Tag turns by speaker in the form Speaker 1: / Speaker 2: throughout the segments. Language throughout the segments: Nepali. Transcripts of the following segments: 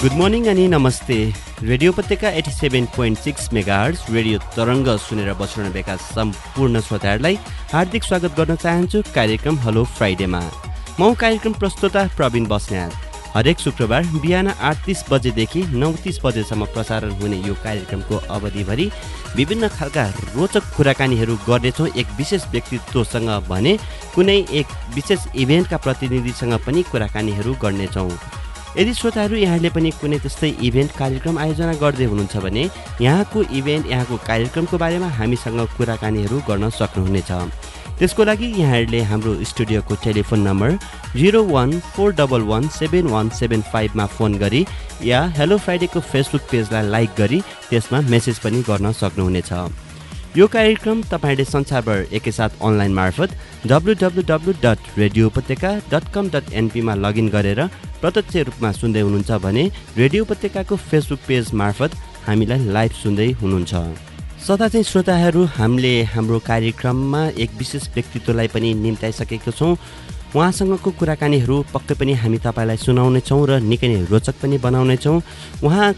Speaker 1: गुड मर्निङ अनि नमस्ते। Radio Upatyaka eighty seven point six mega radio तरङ्ग सुनेर बसिरहनुभएका सम्पूर्ण श्रोताहरूलाई हार्दिक स्वागत गर्न चाहन्छु कार्यक्रम हलो फ्राइडेमा। म कार्यक्रम प्रस्तुता प्रवीण बस्नेत। हरेक शुक्रबार बिहान आठ तिस बजेदेखि नौ तिस बजेसम्म प्रसारण हुने यो कार्यक्रमको अवधिभरि विभिन्न खालका रोचक कुराकानीहरू गर्नेछौँ। एक विशेष व्यक्तित्वसँग भने कुनै एक विशेष इभेन्टका प्रतिनिधिसँग पनि कुराकानीहरू गर्नेछौँ। यदि श्रोताहरू यहाँले पनि कुनै त्यस्तै इभेन्ट कार्यक्रम आयोजना गर्दै हुनुहुन्छ भने यहाँको इभेन्ट यहाँको कार्यक्रमको बारेमा हामीसँग कुराकानीहरू गर्न सक्नुहुनेछ। त्यसको लागि यहाँहरूले हाम्रो स्टुडियोको telephone number zero one four double one seven one seven फाइभमा फोन गरी या हेलो फ्राइडेको फेसबुक पेजलाई लाइक गरी त्यसमा मेसेज पनि गर्न सक्नुहुनेछ। यो कार्यक्रम तपाईँहरूले संसारभर एकैसाथ अनलाइन मार्फत W W W dot radio Upatyaka dot com dot एनपीमा login गरेर प्रत्यक्ष रूपमा सुन्दै हुनुहुन्छ भने रेडियो उपत्यकाको फेसबुक पेज मार्फत हामीलाई लाइभ सुन्दै हुनुहुन्छ। सदा चाहिँ श्रोताहरू हामीले हाम्रो कार्यक्रममा एक विशेष व्यक्तित्वलाई पनि निम्ताइसकेको छौँ। उहाँसँगको कुराकानीहरू पक्कै पनि हामी तपाईँलाई सुनाउनेछौँ र निकै नै रोचक पनि बनाउनेछौँ। उहाँ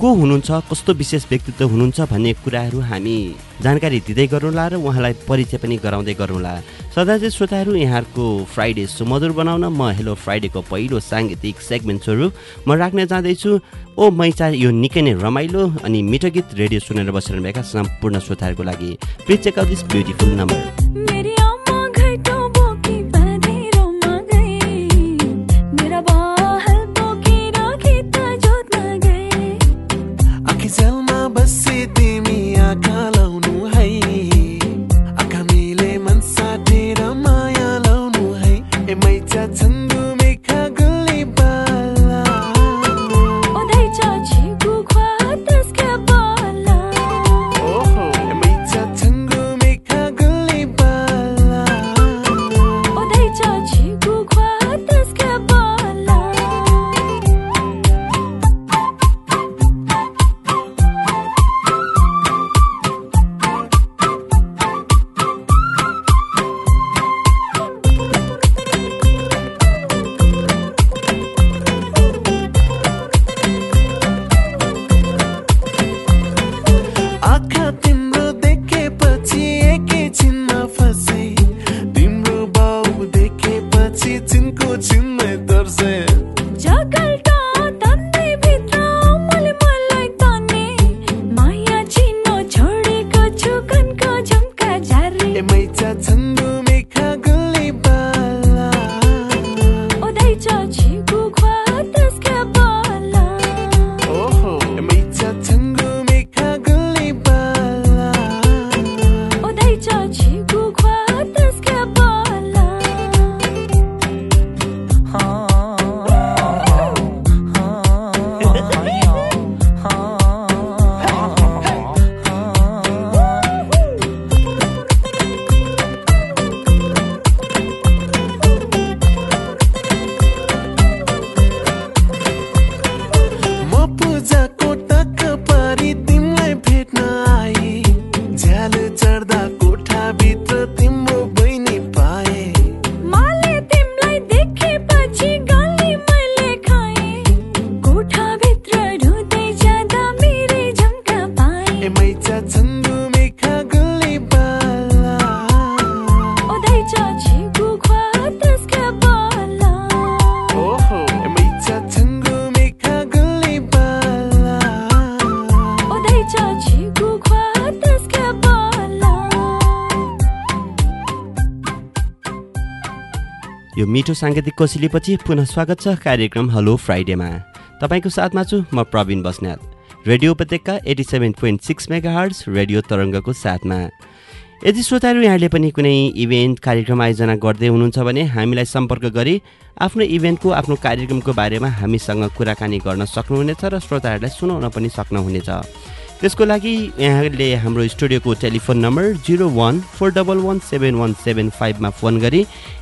Speaker 1: को हुनुहुन्छ कस्तो विशेष व्यक्तित्व हुनुहुन्छ भन्ने कुराहरू हामी जानकारी दिँदै गरौँला र उहाँलाई परिचय पनि गराउँदै गरौँला। सदा चाहिँ श्रोताहरू यहाँहरूको फ्राइडे सुमधुर बनाउन म हेलो फ्राइडेको पहिलो साङ्गीतिक सेगमेन्ट स्वरूप म राख्न जाँदैछु। ओ मैचा यो निकै नै रमाइलो अनि मिठो गीत रेडियो सुनेर बसिरहनुभएका सम्पूर्ण श्रोताहरूको लागि। This beautiful number. यो मिठो साङ्गीतिक कोसिलीपछि पुनः स्वागत छ कार्यक्रम हलो फ्राइडेमा। तपाईँको साथमा छु म Prabin Basnet. Radio Upatyaka eighty seven point six mega hertz radio तरङ्गको साथमा। यदि श्रोताहरू यहाँले पनि कुनै इभेन्ट कार्यक्रम आयोजना गर्दै हुनुहुन्छ भने हामीलाई सम्पर्क गरी आफ्नो इभेन्टको आफ्नो कार्यक्रमको बारेमा हामीसँग कुराकानी गर्न सक्नुहुनेछ र श्रोताहरूलाई सुनाउन पनि सक्नुहुनेछ। त्यसको लागि यहाँले हाम्रो स्टुडियोको telephone number zero one four double one seven one seven फाइभमा फोन गरी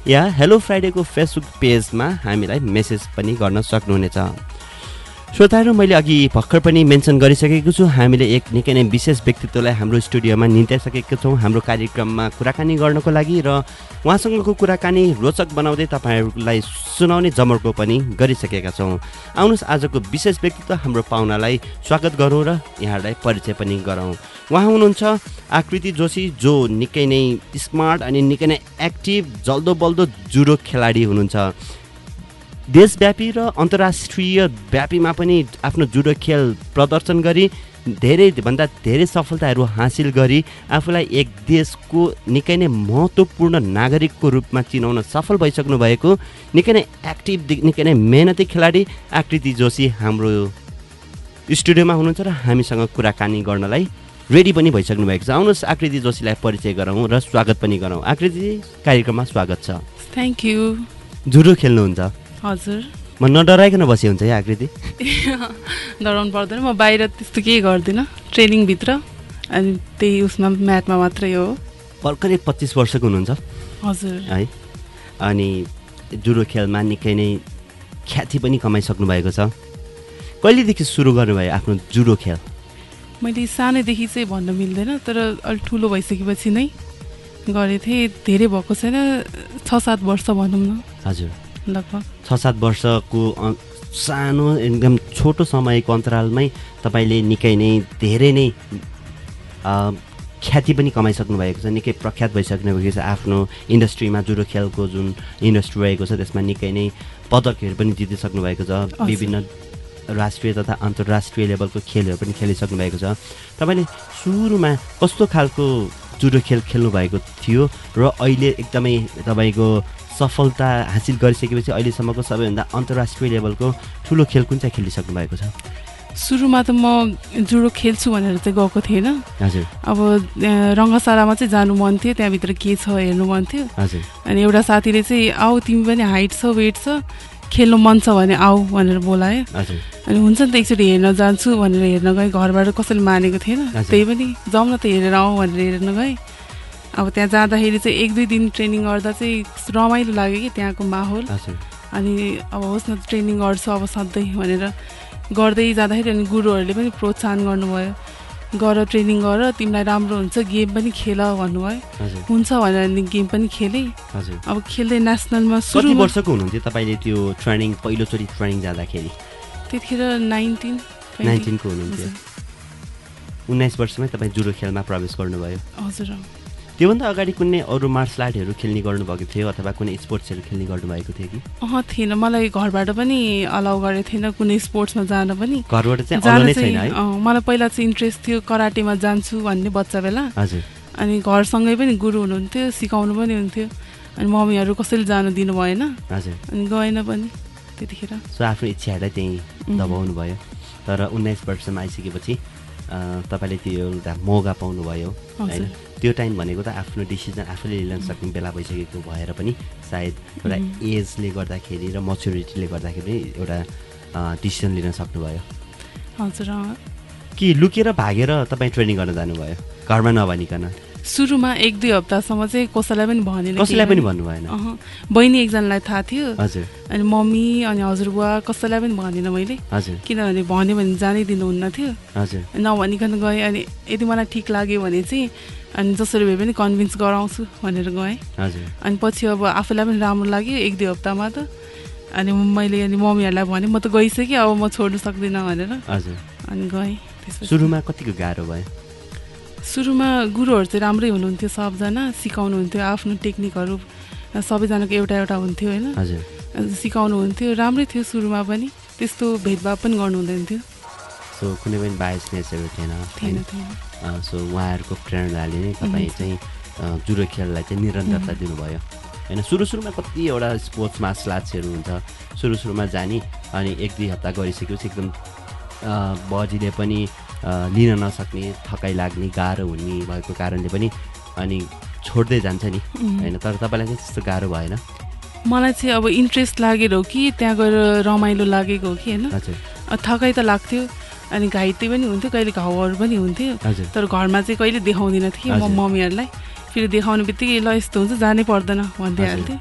Speaker 1: या हेलो फ्राइडेको फेसबुक पेजमा हामीलाई मेसेज पनि गर्न सक्नुहुनेछ। श्रोताहरू मैले अघि भर्खर पनि मेन्सन गरिसकेको छु। हामीले एक निकै नै विशेष व्यक्तित्वलाई हाम्रो स्टुडियोमा निम्त्याइसकेका छौँ। हाम्रो कार्यक्रममा कुराकानी गर्नको लागि र उहाँसँगको कुराकानी रोचक बनाउँदै तपाईँहरूलाई सुनाउने जमर्को पनि गरिसकेका छौँ। आउनुहोस् आजको विशेष व्यक्तित्व हाम्रो पाहुनालाई स्वागत गरौँ र यहाँहरूलाई परिचय पनि गरौँ। उहाँ हुनुहुन्छ आकृति जोशी जो निकै नै स्मार्ट अनि निकै नै एक्टिभ जल्दो बल्दो जुडो खेलाडी हुनुहुन्छ। देशव्यापी र अन्तर्राष्ट्रिय व्यापीमा पनि आफ्नो जुडो खेल प्रदर्शन गरी धेरैभन्दा धेरै सफलताहरू हासिल गरी आफूलाई एक देशको निकै नै महत्त्वपूर्ण नागरिकको रूपमा चिनाउन सफल भइसक्नु भएको निकै नै एक्टिभ निकै नै मेहनती खेलाडी आकृति जोशी हाम्रो स्टुडियोमा हुनुहुन्छ र हामीसँग कुराकानी गर्नलाई रेडी पनि भइसक्नु भएको छ। आउनुहोस् आकृति जोशीलाई परिचय गरौँ र स्वागत पनि गरौँ। आकृति कार्यक्रममा स्वागत छ।
Speaker 2: थ्याङ्क यू
Speaker 1: जुडो खेल्नुहुन्छ।
Speaker 2: हजुर।
Speaker 1: म नडराइकन बसी हुन्छ है आकृति?
Speaker 2: डराउनु पर्दैन म बाहिर त्यस्तो केही गर्दिनँ ट्रेनिङभित्र अनि त्यही उसमा म्याथमा मात्रै हो।
Speaker 1: भर्खरै पच्चिस वर्षको हुनुहुन्छ।
Speaker 2: हजुर।
Speaker 1: है अनि जुडो खेलमा निकै नै ख्याति पनि कमाइसक्नु भएको छ। कहिलेदेखि सुरु गर्नुभयो आफ्नो जुडो खेल?
Speaker 2: मैले सानैदेखि चाहिँ भन्न मिल्दैन तर अलिक ठुलो भइसकेपछि नै गरेको थिएँ। धेरै भएको छैन छ सात वर्ष भनौँ न।
Speaker 1: हजुर।
Speaker 2: लगभग।
Speaker 1: छ सात वर्षको सानो एकदम छोटो समयको अन्तरालमै तपाईँले निकै नै धेरै नै ख्याति पनि कमाइसक्नु भएको छ निकै प्रख्यात भइसक्नु भएको छ आफ्नो इन्डस्ट्रीमा जुडो खेलको जुन इन्डस्ट्री रहेको छ त्यसमा निकै नै पदकहरू पनि जितिसक्नु भएको छ विभिन्न राष्ट्रिय तथा अन्तर्राष्ट्रिय लेभलको खेलहरू पनि खेलिसक्नु भएको छ। तपाईँले सुरुमा कस्तो खालको जुडो खेल खेल्नु भएको थियो र अहिले एकदमै तपाईँको सफलता हासिल गरिसकेपछि अहिलेसम्मको सबैभन्दा अन्तर्राष्ट्रिय लेभलको ठुलो खेल कुन चाहिँ खेलिसक्नु भएको छ?
Speaker 2: सुरुमा त म जुडो खेल्छु भनेर चाहिँ गएको थिएन।
Speaker 1: हजुर।
Speaker 2: अब रङ्गशालामा चाहिँ जानु मन थियो त्यहाँभित्र के छ हेर्नु मन थियो।
Speaker 1: हजुर।
Speaker 2: अनि एउटा साथीले चाहिँ आऊ तिमी पनि हाइट छ वेट छ खेल्नु मन छ भने आऊ भनेर बोलायो। अनि हुन्छ नि त एकचोटि हेर्न जान्छु भनेर हेर्न गएँ। घरबाट कसैले मानेको थिएन। त्यही पनि जाउँ न त हेरेर आऊ भनेर हेर्न गएँ। अब त्यहाँ जाँदाखेरि चाहिँ एक दुई दिन ट्रेनिङ गर्दा चाहिँ रमाइलो लाग्यो कि त्यहाँको माहौल। अनि अब होस् न ट्रेनिङ गर्छु अब सधैँ भनेर गर्दै जाँदाखेरि अनि गुरुहरूले पनि प्रोत्साहन गर्नुभयो। गर ट्रेनिङ गर तिमीलाई राम्रो हुन्छ गेम पनि खेल भन्नुभयो। हुन्छ भनेर अनि गेम पनि खेलेँ। अब खेल्दै नेसनलमा
Speaker 1: सुरु वर्षको हुनुहुन्थ्यो तपाईँले त्यो ट्रेनिङ पहिलोचोटि ट्रेनिङ जाँदाखेरि?
Speaker 2: त्यतिखेर नाइन्टिन
Speaker 1: नाइन्टिनको हुनुहुन्थ्यो? उन्नाइस वर्षमै तपाईँ जुडो खेलमा प्रवेश गर्नुभयो।
Speaker 2: हजुर।
Speaker 1: त्योभन्दा अगाडि कुनै अरू मार्सल आर्टहरू खेल्ने गर्नुभएको थियो अथवा कुनै स्पोर्ट्सहरू खेल्ने गर्नुभएको थियो कि?
Speaker 2: अह थिएन। मलाई घरबाट पनि अलाउ गरेको थिएन। कुनै स्पोर्ट्समा जान पनि।
Speaker 1: घरबाट चाहिँ
Speaker 2: मलाई पहिला चाहिँ इन्ट्रेस्ट थियो कराटेमा जान्छु भन्ने बच्चा बेला।
Speaker 1: हजुर।
Speaker 2: अनि घरसँगै पनि गुरु हुनुहुन्थ्यो सिकाउनु पनि हुन्थ्यो। अनि मम्मीहरू कसैले जानु दिनु भएन।
Speaker 1: हजुर।
Speaker 2: अनि गएन पनि त्यतिखेर।
Speaker 1: सो आफ्नो इच्छाहरूलाई त्यहीँ दबाउनु भयो। तर उन्नाइस वर्षमा आइसकेपछि तपाईँले त्यो एउटा मौका पाउनुभयो होइन? त्यो टाइम भनेको त आफ्नो डिसिजन आफूले लिन सक्ने बेला भइसकेको भएर पनि सायद एउटा एजले गर्दाखेरि र मच्युरिटीले गर्दाखेरि एउटा डिसिजन लिन सक्नुभयो।
Speaker 2: हजुर
Speaker 1: कि लुकेर भागेर तपाईँ ट्रेनिङ गर्न जानुभयो? घरमा नभनिकन।
Speaker 2: सुरुमा एक दुई हप्तासम्म चाहिँ कसैलाई पनि भनेन
Speaker 1: कसैलाई पनि भन्नु भएन
Speaker 2: बहिनी एकजनालाई थाहा थियो।
Speaker 1: हजुर।
Speaker 2: अनि मम्मी अनि हजुरबुवा कसैलाई पनि भनेन मैले।
Speaker 1: हजुर।
Speaker 2: किनभने भन्यो भने जानै दिनुहुन्न थियो।
Speaker 1: हजुर।
Speaker 2: नभनिकन गएँ अनि यदि मलाई ठिक लाग्यो भने चाहिँ अनि जसरी भए पनि कन्भिन्स गराउँछु भनेर गएँ।
Speaker 1: हजुर।
Speaker 2: अनि पछि अब आफूलाई पनि राम्रो लाग्यो एक दुई हप्तामा त। अनि मैले अनि मम्मीहरूलाई भने म त गइसकेँ अब म छोड्नु सक्दिनँ भनेर।
Speaker 1: हजुर।
Speaker 2: अनि गएँ
Speaker 1: सुरुमा कतिको गाह्रो भयो?
Speaker 2: सुरुमा गुरुहरू चाहिँ राम्रै हुनुहुन्थ्यो सबजना सिकाउनुहुन्थ्यो आफ्नो टेक्निकहरू सबैजनाको एउटा एउटा हुन्थ्यो होइन। सिकाउनुहुन्थ्यो राम्रै थियो सुरुमा पनि त्यस्तो भेदभाव पनि गर्नु हुँदैन थियो।
Speaker 1: सो कुनै पनि थिएन। सो उहाँहरूको प्रेरणाले नै तपाईँ चाहिँ जुडो खेललाई चाहिँ निरन्तरता दिनुभयो। होइन सुरु सुरुमा कतिवटा स्पोर्ट्स मार्सल आर्ट्सहरू हुन्छ सुरु सुरुमा जाने अनि एक दुई हप्ता गरिसकेपछि एकदम बजीले पनि लिन नसक्ने थकाइ लाग्ने गाह्रो हुने भएको कारणले पनि अनि छोड्दै जान्छ नि। होइन तर तपाईँलाई चाहिँ त्यस्तो गाह्रो भएन?
Speaker 2: मलाई चाहिँ अब इन्ट्रेस्ट लागेर हो कि त्यहाँ गएर रमाइलो लागेको हो कि होइन? थकाइ त लाग्थ्यो। अनि घाइते पनि हुन्थ्यो कहिले घाउहरू पनि हुन्थ्यो। तर घरमा चाहिँ कहिले देखाउँदिनँ थिएँ म मम्मीहरूलाई। फेरि देखाउने बित्तिकै ल यस्तो हुन्छ जानै पर्दैन भनिदिइहाल्थ्यो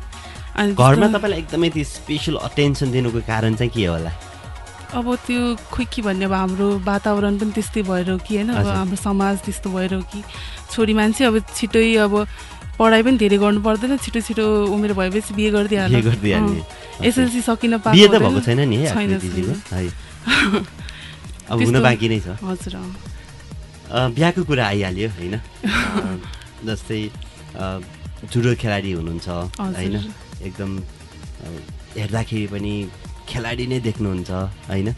Speaker 1: अनि घरमा तपाईँलाई एकदमै त्यो स्पेसल अटेन्सन दिनुको कारण चाहिँ के होला?
Speaker 2: अब त्यो खोइ के भन्ने अब हाम्रो वातावरण पनि त्यस्तै भएर कि होइन? अब हाम्रो समाज त्यस्तो भएर कि। छोरी मान्छे अब छिटै अब पढाइ पनि धेरै गर्नु पर्दैन छिटो छिटो उमेर भएपछि बिहे गरिदिइहाल्नु। एसएलसी सकिन
Speaker 1: पाएको छैन नि अब हुन बाँकी नै छ।
Speaker 2: हजुर
Speaker 1: बिहाको कुरा आइहाल्यो होइन? जस्तै जुडो खेलाडी हुनुहुन्छ होइन? एकदम हेर्दाखेरि पनि खेलाडी नै देख्नुहुन्छ होइन?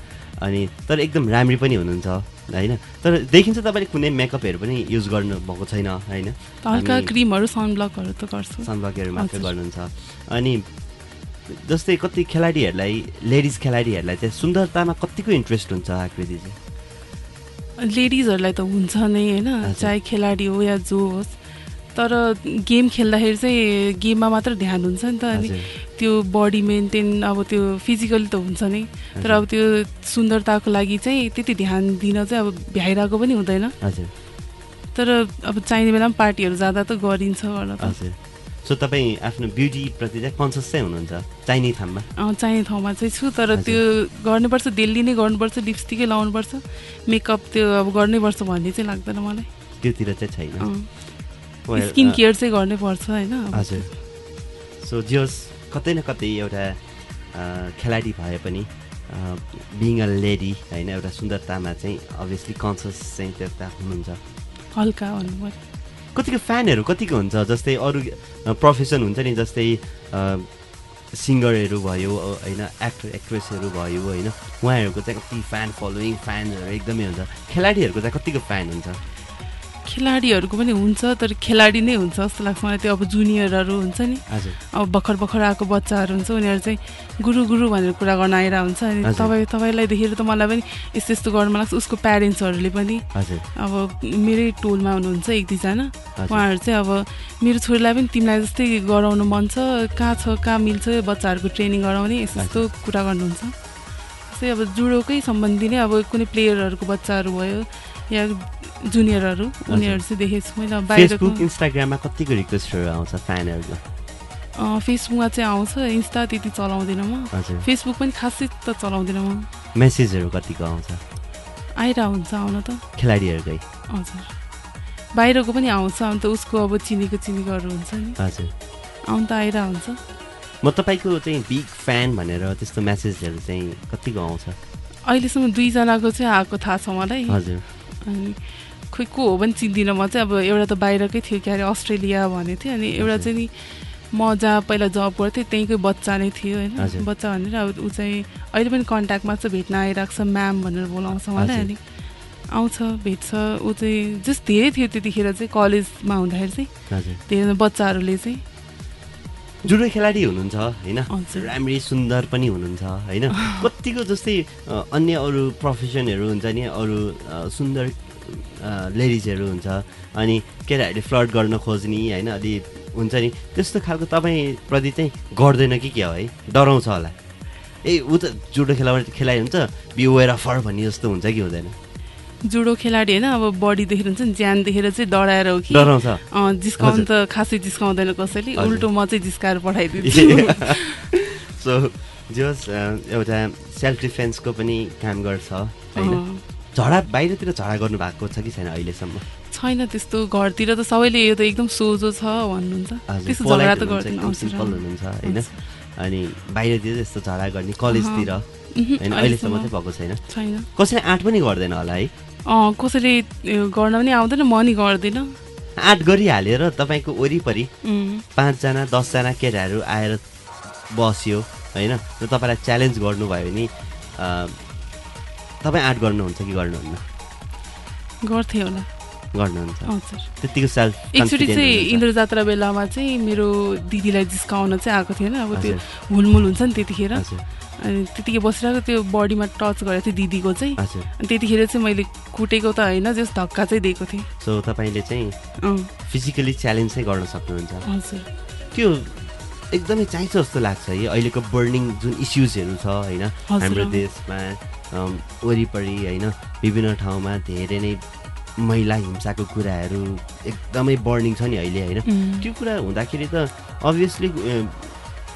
Speaker 1: अनि तर एकदम राम्री पनि हुनुहुन्छ होइन? तर देखिन्छ तपाईँले कुनै मेकअपहरू पनि युज गर्नु भएको छैन होइन?
Speaker 2: हल्का क्रिमहरू सनब्लकहरू त गर्छु।
Speaker 1: सनब्लकहरू मात्रै गर्नुहुन्छ। अनि जस्तै कति खेलाडीहरूलाई लेडिज खेलाडीहरूलाई चाहिँ सुन्दरतामा कतिको इन्ट्रेस्ट हुन्छ आकृति
Speaker 2: चाहिँ? लेडिजहरूलाई त हुन्छ नै होइन? चाहे खेलाडी हो या जो होस्। तर गेम खेल्दाखेरि चाहिँ गेममा मात्र ध्यान हुन्छ नि त। अनि त्यो बडी मेन्टेन अब त्यो फिजिकली त हुन्छ नै। तर अब त्यो सुन्दरताको लागि चाहिँ त्यति ध्यान दिन चाहिँ अब भ्याइरहेको पनि हुँदैन। तर अब चाहिने बेलामा पार्टीहरू जाँदा त गरिन्छ
Speaker 1: होला सो तपाईँ आफ्नो ब्युटीप्रति चाहिँ कन्सियस चाहिँ हुनुहुन्छ? चाहिने ठाउँमा?
Speaker 2: चाहिने ठाउँमा चाहिँ छु तर त्यो गर्नुपर्छ डेली नै गर्नुपर्छ लिपस्टिकै लाउनुपर्छ। मेकअप त्यो अब गर्नैपर्छ भन्ने चाहिँ लाग्दैन मलाई।
Speaker 1: त्योतिर चाहिँ छैन।
Speaker 2: स्किन केयर चाहिँ गर्नै पर्छ होइन
Speaker 1: हजुर। सो जियोस् कतै न कतै एउटा खेलाडी भए पनि बिङ अ लेडी होइन एउटा सुन्दरतामा चाहिँ अभियसली कन्सियस चाहिँ त्यता हुनुहुन्छ।
Speaker 2: हल्का
Speaker 1: कतिको फ्यानहरू कतिको हुन्छ जस्तै अरू प्रोफेसन हुन्छ नि जस्तै सिङ्गरहरू भयो होइन एक्टर एक्ट्रेसहरू भयो होइन उहाँहरूको चाहिँ कति फ्यान फलोइङ फ्यानहरू एकदमै हुन्छ। खेलाडीहरूको चाहिँ कतिको फ्यान हुन्छ?
Speaker 2: खेलाडीहरूको पनि हुन्छ तर खेलाडी नै हुन्छ जस्तो लाग्छ। मलाई त्यो अब जुनियरहरू हुन्छ नि। अब भर्खर भर्खर आएको बच्चाहरू हुन्छ उनीहरू चाहिँ गुरु गुरु भनेर कुरा गर्न आएर हुन्छ। अनि तपाईँ तपाईँलाई देखेर त मलाई पनि यस्तो यस्तो गर्नु मन लाग्छ। उसको प्यारेन्ट्सहरूले पनि अब मेरै टोलमा हुनुहुन्छ एक दुईजना। उहाँहरू चाहिँ अब मेरो छोरीलाई पनि तिमीलाई जस्तै गराउनु मन छ कहाँ छ कहाँ मिल्छ बच्चाहरूको ट्रेनिङ गराउने यस्तो यस्तो कुरा गर्नुहुन्छ। जस्तै अब जुडोकै सम्बन्धी नै अब कुनै प्लेयरहरूको बच्चाहरू भयो या जुनियरहरू उनीहरू चाहिँ देखेको छु मैले।
Speaker 1: फेसबुक इन्स्टाग्राममा कतिको रिक्वेस्टहरू आउँछ फ्यानहरूको
Speaker 2: फेसबुकमा चाहिँ आउँछ इन्स्टा त्यति चलाउँदिनँ म। फेसबुक पनि खासै त चलाउँदिनँ म।
Speaker 1: मेसेजहरू कतिको आउँछ?
Speaker 2: आइरह हुन्छ आउन त।
Speaker 1: खेलाडीहरूकै?
Speaker 2: हजुर। बाहिरको पनि आउँछ अन्त उसको अब चिनेको चिनेकोहरू हुन्छ नि।
Speaker 1: हजुर।
Speaker 2: आउनु त आइरह हुन्छ।
Speaker 1: म तपाईँको चाहिँ बिग फ्यान भनेर त्यस्तो मेसेजहरू चाहिँ कतिको आउँछ?
Speaker 2: अहिलेसम्म दुईजनाको चाहिँ आएको थाहा छ मलाई।
Speaker 1: हजुर।
Speaker 2: अनि खोइ को हो पनि चिन्दिनँ म चाहिँ। अब एउटा त बाहिरकै थियो के अरे अस्ट्रेलिया भनेको थियो अनि एउटा चाहिँ नि म जहाँ पहिला जब गर्थेँ त्यहीँकै बच्चा नै थियो होइन। बच्चा भनेर अब ऊ चाहिँ अहिले पनि कन्ट्याक्टमा चाहिँ भेट्न आइरहेको छ म्याम भनेर बोलाउँछ मलाई अनि आउँछ भेट्छ। ऊ चाहिँ जस्ट धेरै थियो त्यतिखेर चाहिँ कलेजमा हुँदाखेरि चाहिँ। धेरै बच्चाहरूले चाहिँ
Speaker 1: जुडो खेलाडी हुनुहुन्छ होइन? राम्री सुन्दर पनि हुनुहुन्छ होइन? कतिको जस्तै अन्य अरू प्रोफेसनहरू हुन्छ नि अरू सुन्दर लेडिजहरू हुन्छ अनि केटाहरूले फ्लड गर्न खोज्ने होइन? अलि हुन्छ नि त्यस्तो खालको तपाईँप्रति चाहिँ गर्दैन कि क्या हो है? डराउँछ होला। ए ऊ त जुडो खेला खेलाइ हुन्छ बिवेर फर भन्ने जस्तो हुन्छ कि हुँदैन?
Speaker 2: जुडो खेलाडी होइन अब बडी देखेर हुन्छ नि ज्यान देखेर चाहिँ डराएर हो कि? जिस्काउनु त खासै जिस्काउँदैन कसैले। उल्टो म चाहिँ जिस्काएर पठाइदिन्छु।
Speaker 1: सो जस एउटा सेल्फ डिफेन्सको पनि काम गर्छ होइन? झडा बाहिरतिर झडा गर्नु भएको छ कि छैन अहिलेसम्म?
Speaker 2: छैन त्यस्तो घरतिर त सबैले यो त एकदम सोझो छ भन्नुहुन्छ। त्यस्तो झगडा त गर्दैन
Speaker 1: सिम्पल हुनुहुन्छ होइन? अनि बाहिरतिर त्यस्तो झडा गर्ने कलेजतिर होइन? अहिलेसम्म। चाहिँ भएको छैन। कसैले आँट पनि गर्दैन होला है?
Speaker 2: कसैले गर्न पनि आउँदैन म नि गर्दिनँ।
Speaker 1: आँट गरिहालेर तपाईँको वरिपरि पाँचजना दसजना केटाहरू आएर बस्यो होइन? तपाईँलाई च्यालेन्ज गर्नुभयो भने तपाईँ आर्ट गर्नुहुन्छ कि गर्नुहुन्न?
Speaker 2: गर्थेँ होला।
Speaker 1: गर्नुहुन्छ।
Speaker 2: हजुर
Speaker 1: त्यतिको सेल्फ
Speaker 2: एकचोटि चाहिँ इन्द्र जात्रा बेलामा चाहिँ मेरो दिदीलाई जिस्काउन चाहिँ आएको थिएन अब त्यो हुलमुल हुन्छ नि त्यतिखेर। अनि त्यतिकै बसिरहेको त्यो बडीमा टच गरेको थियो दिदीको चाहिँ। अनि त्यतिखेर चाहिँ मैले कुटेको त होइन जस धक्का चाहिँ दिएको थिएँ।
Speaker 1: सो तपाईँले चाहिँ फिजिकली च्यालेन्ज चाहिँ गर्न सक्नुहुन्छ।
Speaker 2: हजुर।
Speaker 1: त्यो एकदमै चाहिन्छ जस्तो लाग्छ। है अहिलेको बर्निङ जुन इस्युजहरू छ होइन? हाम्रो देशमा वरिपरि होइन? विभिन्न ठाउँमा धेरै नै महिला हिंसाको कुराहरू एकदमै बर्निङ छ नि अहिले होइन? त्यो कुरा हुँदाखेरि त अभियसली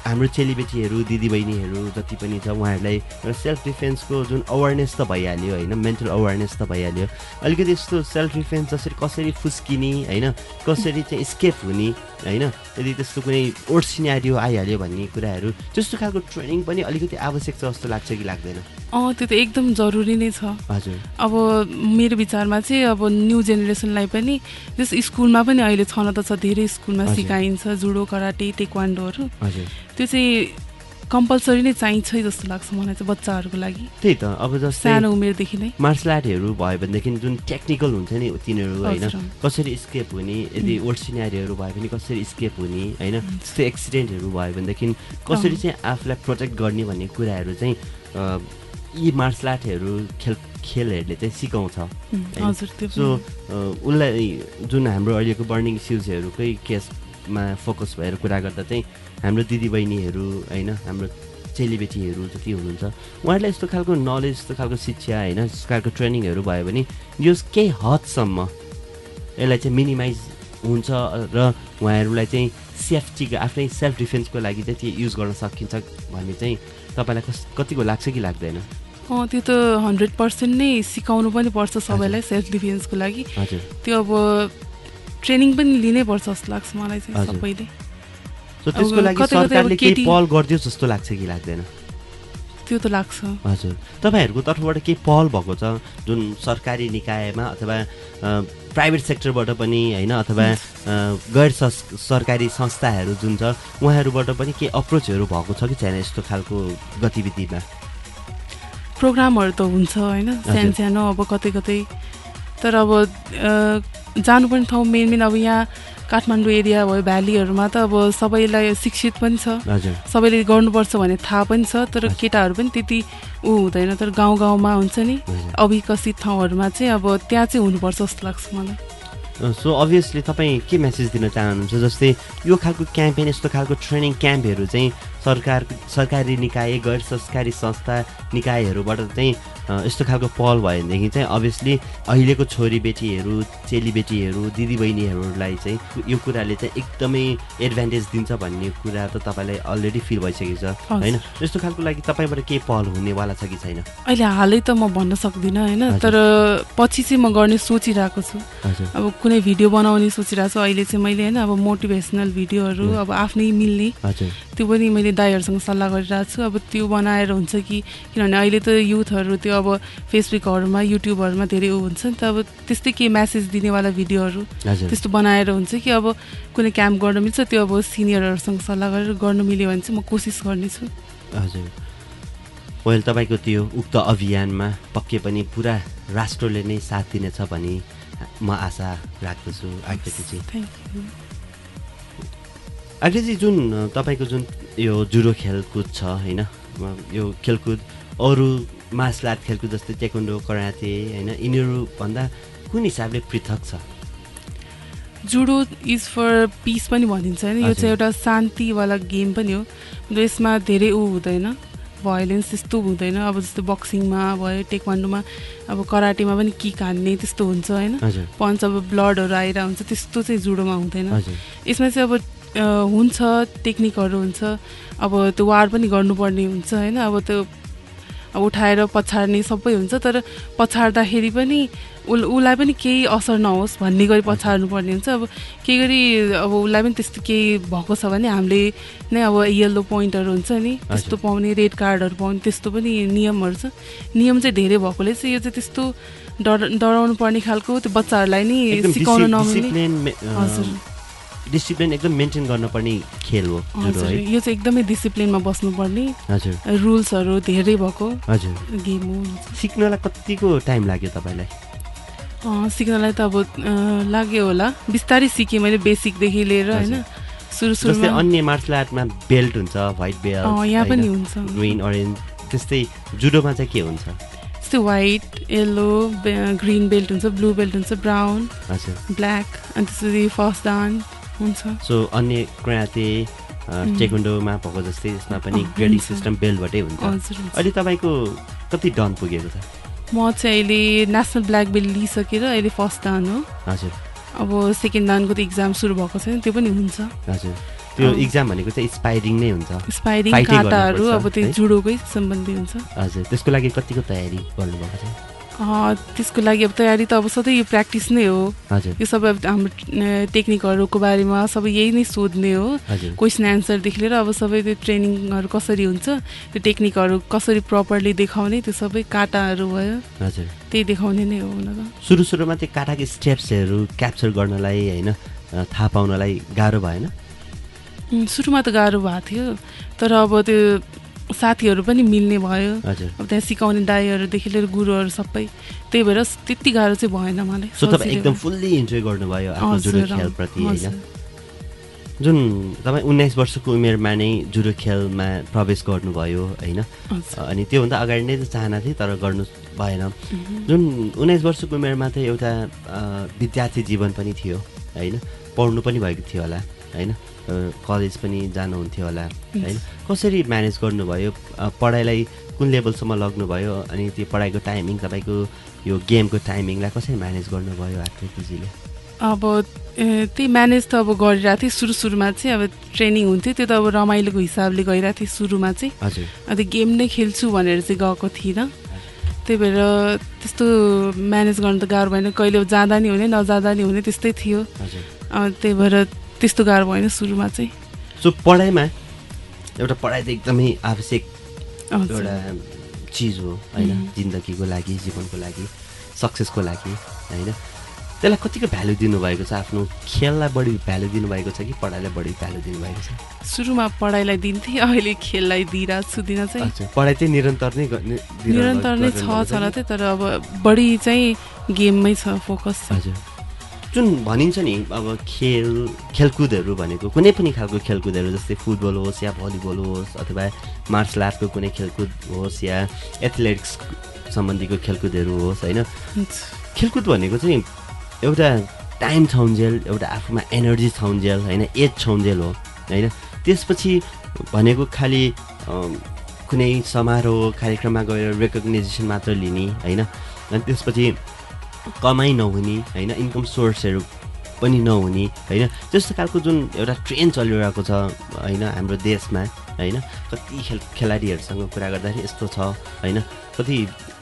Speaker 1: हाम्रो चेलीबेटीहरू दिदीबहिनीहरू जति पनि छ उहाँहरूलाई सेल्फ डिफेन्सको जुन अवेरनेस त भइहाल्यो होइन? मेन्टल अवेरनेस त भइहाल्यो। अलिकति यस्तो सेल्फ डिफेन्स जसरी कसरी फुस्किने होइन? कसरी चाहिँ स्केप हुने होइन? यदि त्यस्तो कुनै ओर्ड सिनारियो आइहाल्यो भन्ने कुराहरू त्यस्तो खालको ट्रेनिङ पनि अलिकति आवश्यक छ जस्तो लाग्छ कि लाग्दैन?
Speaker 2: अँ त्यो त एकदम जरुरी नै छ।
Speaker 1: हजुर।
Speaker 2: अब मेरो विचारमा चाहिँ अब न्यू जेनेरेसनलाई पनि जस स्कुलमा पनि अहिले छन त छ धेरै स्कुलमा सिकाइन्छ जुडो कराटे टेक्वान्डोहरू। त्यो चाहिँ कम्पलसरी नै चाहिन्छ जस्तो लाग्छ मलाई चाहिँ बच्चाहरूको लागि।
Speaker 1: त्यही त अब जस्तै
Speaker 2: सानो उमेरदेखि नै।
Speaker 1: मार्सल आर्टहरू भयो भनेदेखि जुन टेक्निकल हुन्छ नि तिनीहरू होइन? कसरी स्केप हुने यदि ओल्ड सिनारीहरू भयो भने कसरी स्केप हुने होइन? त्यस्तो एक्सिडेन्टहरू भयो भनेदेखि कसरी चाहिँ आफूलाई प्रोटेक्ट गर्ने भन्ने कुराहरू चाहिँ यी मार्सल आर्टहरू खेल खेलहरूले चाहिँ सिकाउँछ सो उसलाई जुन हाम्रो अहिलेको बर्निङ इस्युजहरूकै केसमा फोकस भएर कुरा गर्दा चाहिँ हाम्रो दिदीबहिनीहरू होइन हाम्रो चेलीबेटीहरू जति हुनुहुन्छ उहाँहरूलाई यस्तो खालको नलेज यस्तो खालको शिक्षा होइन यस्तो खालको ट्रेनिङहरू भयो भने यो केही हदसम्म यसलाई चाहिँ मिनिमाइज हुन्छ र उहाँहरूलाई चाहिँ सेफ्टीको आफ्नै सेल्फ डिफेन्सको लागि चाहिँ त्यो युज गर्न सकिन्छ भन्ने चाहिँ तपाईँलाई कस कतिको लाग्छ कि लाग्दैन?
Speaker 2: अँ त्यो त हन्ड्रेड पर्सेन्ट नै सिकाउनु पनि पर्छ सबैलाई सेल्फ डिफेन्सको लागि त्यो अब ट्रेनिङ पनि लिनै पर्छ जस्तो लाग्छ मलाई चाहिँ सबैले।
Speaker 1: त्यसको लागि सरकारले केही पहल गरिदियोस् जस्तो लाग्छ कि लाग्दैन?
Speaker 2: त्यो त लाग्छ।
Speaker 1: हजुर। तपाईँहरूको तर्फबाट केही पहल भएको छ? जुन सरकारी निकायमा अथवा प्राइभेट सेक्टरबाट पनि होइन अथवा गैर सरकारी संस्थाहरू जुन छ उहाँहरूबाट पनि केही अप्रोचहरू भएको छ कि छैन यस्तो खालको गतिविधिमा?
Speaker 2: प्रोग्रामहरू त हुन्छ होइन सानो सानो अब कतै कतै तर अब जानुपर्ने ठाउँ मेन मेन अब यहाँ काठमाडौँ एरिया भयो भ्यालीहरूमा त अब सबैलाई शिक्षित पनि छ। सबैले गर्नुपर्छ भन्ने थाहा पनि छ तर केटाहरू पनि त्यति ऊ हुँदैन। तर गाउँ गाउँमा हुन्छ नि अविकसित ठाउँहरूमा चाहिँ अब त्यहाँ चाहिँ हुनुपर्छ जस्तो लाग्छ मलाई।
Speaker 1: सो अभियसली तपाईँ के मेसेज दिन चाहनुहुन्छ? जस्तै यो खालको क्याम्पेन यस्तो खालको ट्रेनिङ क्याम्पहरू चाहिँ सरकार सरकारी निकाय गैर सरकारी संस्था निकायहरूबाट चाहिँ यस्तो खालको पहल भयो भनेदेखि चाहिँ अभियसली अहिलेको छोरीबेटीहरू चेलीबेटीहरू दिदीबहिनीहरूलाई चाहिँ यो कुराले चाहिँ एकदमै एडभान्टेज दिन्छ भन्ने कुरा त तपाईँलाई अलरेडी फिल भइसकेको छ होइन? यस्तो खालको लागि तपाईँबाट के पहल हुनेवाला छ कि छैन?
Speaker 2: अहिले हालै त म भन्न सक्दिनँ होइन? तर पछि चाहिँ म गर्ने सोचिरहेको छु। अब कुनै भिडियो बनाउने सोचिरहेको छु। अहिले चाहिँ मैले होइन अब मोटिभेसनल भिडियोहरू अब आफ्नै मिल्ने। त्यो पनि मैले दाईहरूसँग सल्लाह गरिरहेको छु। अब त्यो बनाएर हुन्छ कि किनभने अहिले त युथहरू त्यो अब फेसबुकहरूमा युट्युबहरूमा धेरै ऊ हुन्छ नि त। अब त्यस्तै के म्यासेज दिनेवाला भिडियोहरू त्यस्तो बनाएर हुन्छ कि अब कुनै क्याम्प गर्न मिल्छ। त्यो अब सिनियरहरूसँग सल्लाह गरेर गर्नु मिल्यो भने चाहिँ म कोसिस गर्नेछु।
Speaker 1: हजुर। वेल तपाईँको त्यो उक्त अभियानमा पक्कै पनि पुरा राष्ट्रले नै साथ दिनेछ भने म आशा राख्दछु। आकृति आकृति जुन तपाईँको जुन यो जुडो खेलकुद छ होइन? यो खेलकुद अरू मार्सल आर्ट खेलकुद जस्तै टेक्वान्डो कराते होइन? यिनीहरूभन्दा कुन हिसाबले पृथक छ?
Speaker 2: जुडो इज फर पिस पनि भनिन्छ होइन? यो चाहिँ एउटा शान्तिवाला गेम पनि हो। यसमा धेरै ऊ हुँदैन भायोलेन्स त्यस्तो हुँदैन। अब जस्तो बक्सिङमा भयो टेक्वान्डोमा अब कराटेमा पनि किक हान्ने त्यस्तो हुन्छ होइन? पन्च अब ब्लडहरू आएर हुन्छ त्यस्तो चाहिँ जुडोमा हुँदैन। यसमा चाहिँ अब हुन्छ टेक्निकहरू हुन्छ। अब त्यो वार पनि गर्नुपर्ने हुन्छ होइन? अब त्यो अब उठाएर पछाड्ने सबै हुन्छ तर पछाड्दाखेरि पनि उस उसलाई पनि केही असर नहोस् भन्ने गरी पछाड्नु पर्ने हुन्छ। अब केही गरी अब उसलाई पनि त्यस्तो केही भएको छ भने हामीले नै अब यल्लो पोइन्टहरू हुन्छ नि त्यस्तो पाउने रेड कार्डहरू पाउने त्यस्तो पनि नियमहरू छ। नियम चाहिँ धेरै भएकोले चाहिँ यो चाहिँ त्यस्तो डर डराउनु पर्ने खालको त्यो बच्चाहरूलाई नि सिकाउन नमिल्ने।
Speaker 1: हजुर। डिसिप्लिन एकदम मेन्टेन गर्नुपर्ने खेल हो
Speaker 2: हजुर यो चाहिँ एकदमै डिसिप्लिनमा बस्नुपर्ने। हजुर। रुल्सहरू धेरै भएको। हजुर। गेम हो
Speaker 1: सिक्नलाई कतिको टाइम लाग्यो तपाईँलाई?
Speaker 2: सिक्नलाई त अब लाग्यो होला। बिस्तारै सिकेँ मैले बेसिकदेखि लिएर होइन। सुरु सुरुमा
Speaker 1: अन्य मार्सल आर्टमा बेल्ट हुन्छ व्हाइट बेल्ट
Speaker 2: यहाँ पनि हुन्छ।
Speaker 1: ग्रिन अरेन्ज त्यस्तै जुडोमा चाहिँ के हुन्छ?
Speaker 2: त्यस्तै व्हाइट येल्लो ग्रिन बेल्ट हुन्छ ब्लू बेल्ट हुन्छ ब्राउन ब्ल्याक अनि त्यसरी फर्स्ट दान हुन्छ।
Speaker 1: सो अन्य क्राते टेक्वान्डोमा भएको जस्तै यसमा पनि ग्रेडिङ सिस्टम बेल्टबाटै हुन्छ। अहिले तपाईँको कति डन पुगेको छ?
Speaker 2: म चाहिँ अहिले नेसनल ब्ल्याक बेल्ट लिइसकेर अहिले फर्स्ट दान हो।
Speaker 1: हजुर।
Speaker 2: अब सेकेन्ड दानको त इक्जाम सुरु भएको छैन त्यो पनि हुन्छ।
Speaker 1: हजुर। त्यो इक्जाम भनेको चाहिँ स्पाइरिङ नै हुन्छ।
Speaker 2: स्पाइरिङ काटाहरू अब त्यो जुडोकै सम्बन्धी हुन्छ।
Speaker 1: हजुर। त्यसको लागि कतिको तयारी गर्नुभएको छ?
Speaker 2: त्यसको लागि अब तयारी त अब सधैँ यो प्र्याक्टिस नै हो। यो सबै अब हाम्रो टेक्निकहरूको बारेमा सबै यही नै सोध्ने हो। क्वेसन एन्सरदेखि लिएर अब सबै त्यो ट्रेनिङहरू कसरी हुन्छ त्यो टेक्निकहरू कसरी प्रपरली देखाउने त्यो सबै काटाहरू भयो। हजुर। त्यही देखाउने नै हो
Speaker 1: सुरु सुरुमा त्यो काटाको स्टेप्सहरू क्याप्चर गर्नलाई होइन थाहा पाउनलाई गाह्रो भएन?
Speaker 2: सुरुमा त गाह्रो भएको थियो तर अब त्यो साथीहरू पनि मिल्ने भयो। अब त्यहाँ सिकाउने दाईहरूदेखि लिएर गुरुहरू सबै। त्यही भएर त्यति गाह्रो चाहिँ भएन
Speaker 1: मलाई। एकदम फुल्ली इन्जोय गर्नुभयो जुन तपाईँ उन्नाइस वर्षको उमेरमा नै जुडो खेलमा प्रवेश गर्नुभयो होइन? अनि त्योभन्दा अगाडि नै त चाहना थियो तर गर्नु भएन। जुन उन्नाइस वर्षको उमेरमा त एउटा विद्यार्थी जीवन पनि थियो होइन? पढ्नु पनि भएको थियो होला होइन? कलेज पनि जानुहुन्थ्यो होला होइन? कसरी म्यानेज गर्नुभयो? पढाइलाई कुन लेभलसम्म लग्नुभयो? अनि त्यो पढाइको टाइमिङ तपाईँको यो गेमको टाइमिङलाई कसरी म्यानेज गर्नुभयो आकृतिजीले
Speaker 2: अब त्यही म्यानेज त अब गरिरहेको थिएँ सुरु सुरुमा चाहिँ। अब ट्रेनिङ हुन्थ्यो त्यो त अब रमाइलोको हिसाबले गइरहेको थिएँ सुरुमा चाहिँ। हजुर। अन्त गेम नै खेल्छु भनेर चाहिँ गएको थिइनँ। त्यही भएर त्यस्तो म्यानेज गर्नु त गाह्रो भएन। कहिले जाँदा नि हुने नजाँदा नि हुने त्यस्तै थियो। त्यही भएर त्यस्तो गाह्रो भएन सुरुमा चाहिँ।
Speaker 1: सो पढाइमा एउटा पढाइ त एकदमै आवश्यक एउटा चिज हो होइन? जिन्दगीको लागि जीवनको लागि सक्सेसको लागि होइन? त्यसलाई कतिको भ्यालु दिनुभएको छ? आफ्नो खेललाई बढी भ्यालु दिनुभएको छ कि पढाइलाई बढी भ्यालु दिनुभएको छ?
Speaker 2: सुरुमा पढाइलाई दिन्थेँ अहिले खेललाई दिइरहेको छु दिन
Speaker 1: चाहिँ। पढाइ चाहिँ निरन्तर नै
Speaker 2: निरन्तर नै छ छ तर अब बढी चाहिँ गेममै छ फोकस
Speaker 1: हजुर। जुन भनिन्छ नि अब खेल खेलकुदहरू भनेको कुनै पनि खालको खेलकुदहरू जस्तै फुटबल होस् या भलिबल होस् अथवा मार्सल आर्टको कुनै खेलकुद होस् या एथलेटिक्स सम्बन्धीको खेलकुदहरू होस् होइन? खेलकुद भनेको चाहिँ एउटा टाइम छाउन्जेल एउटा आफूमा एनर्जी छाउन्जेल होइन? एज छाउन्जेल हो होइन? त्यसपछि भनेको खालि कुनै समारोह कार्यक्रममा गएर रेकग्नाइजेसन मात्र लिने होइन? अनि त्यसपछि कमाइ नहुने होइन इन्कम सोर्सहरू पनि नहुने होइन। त्यस्तो खालको जुन एउटा ट्रेन चलिरहेको छ होइन हाम्रो देशमा होइन। कति खेल खेलाडीहरूसँग कुरा गर्दाखेरि यस्तो छ होइन। कति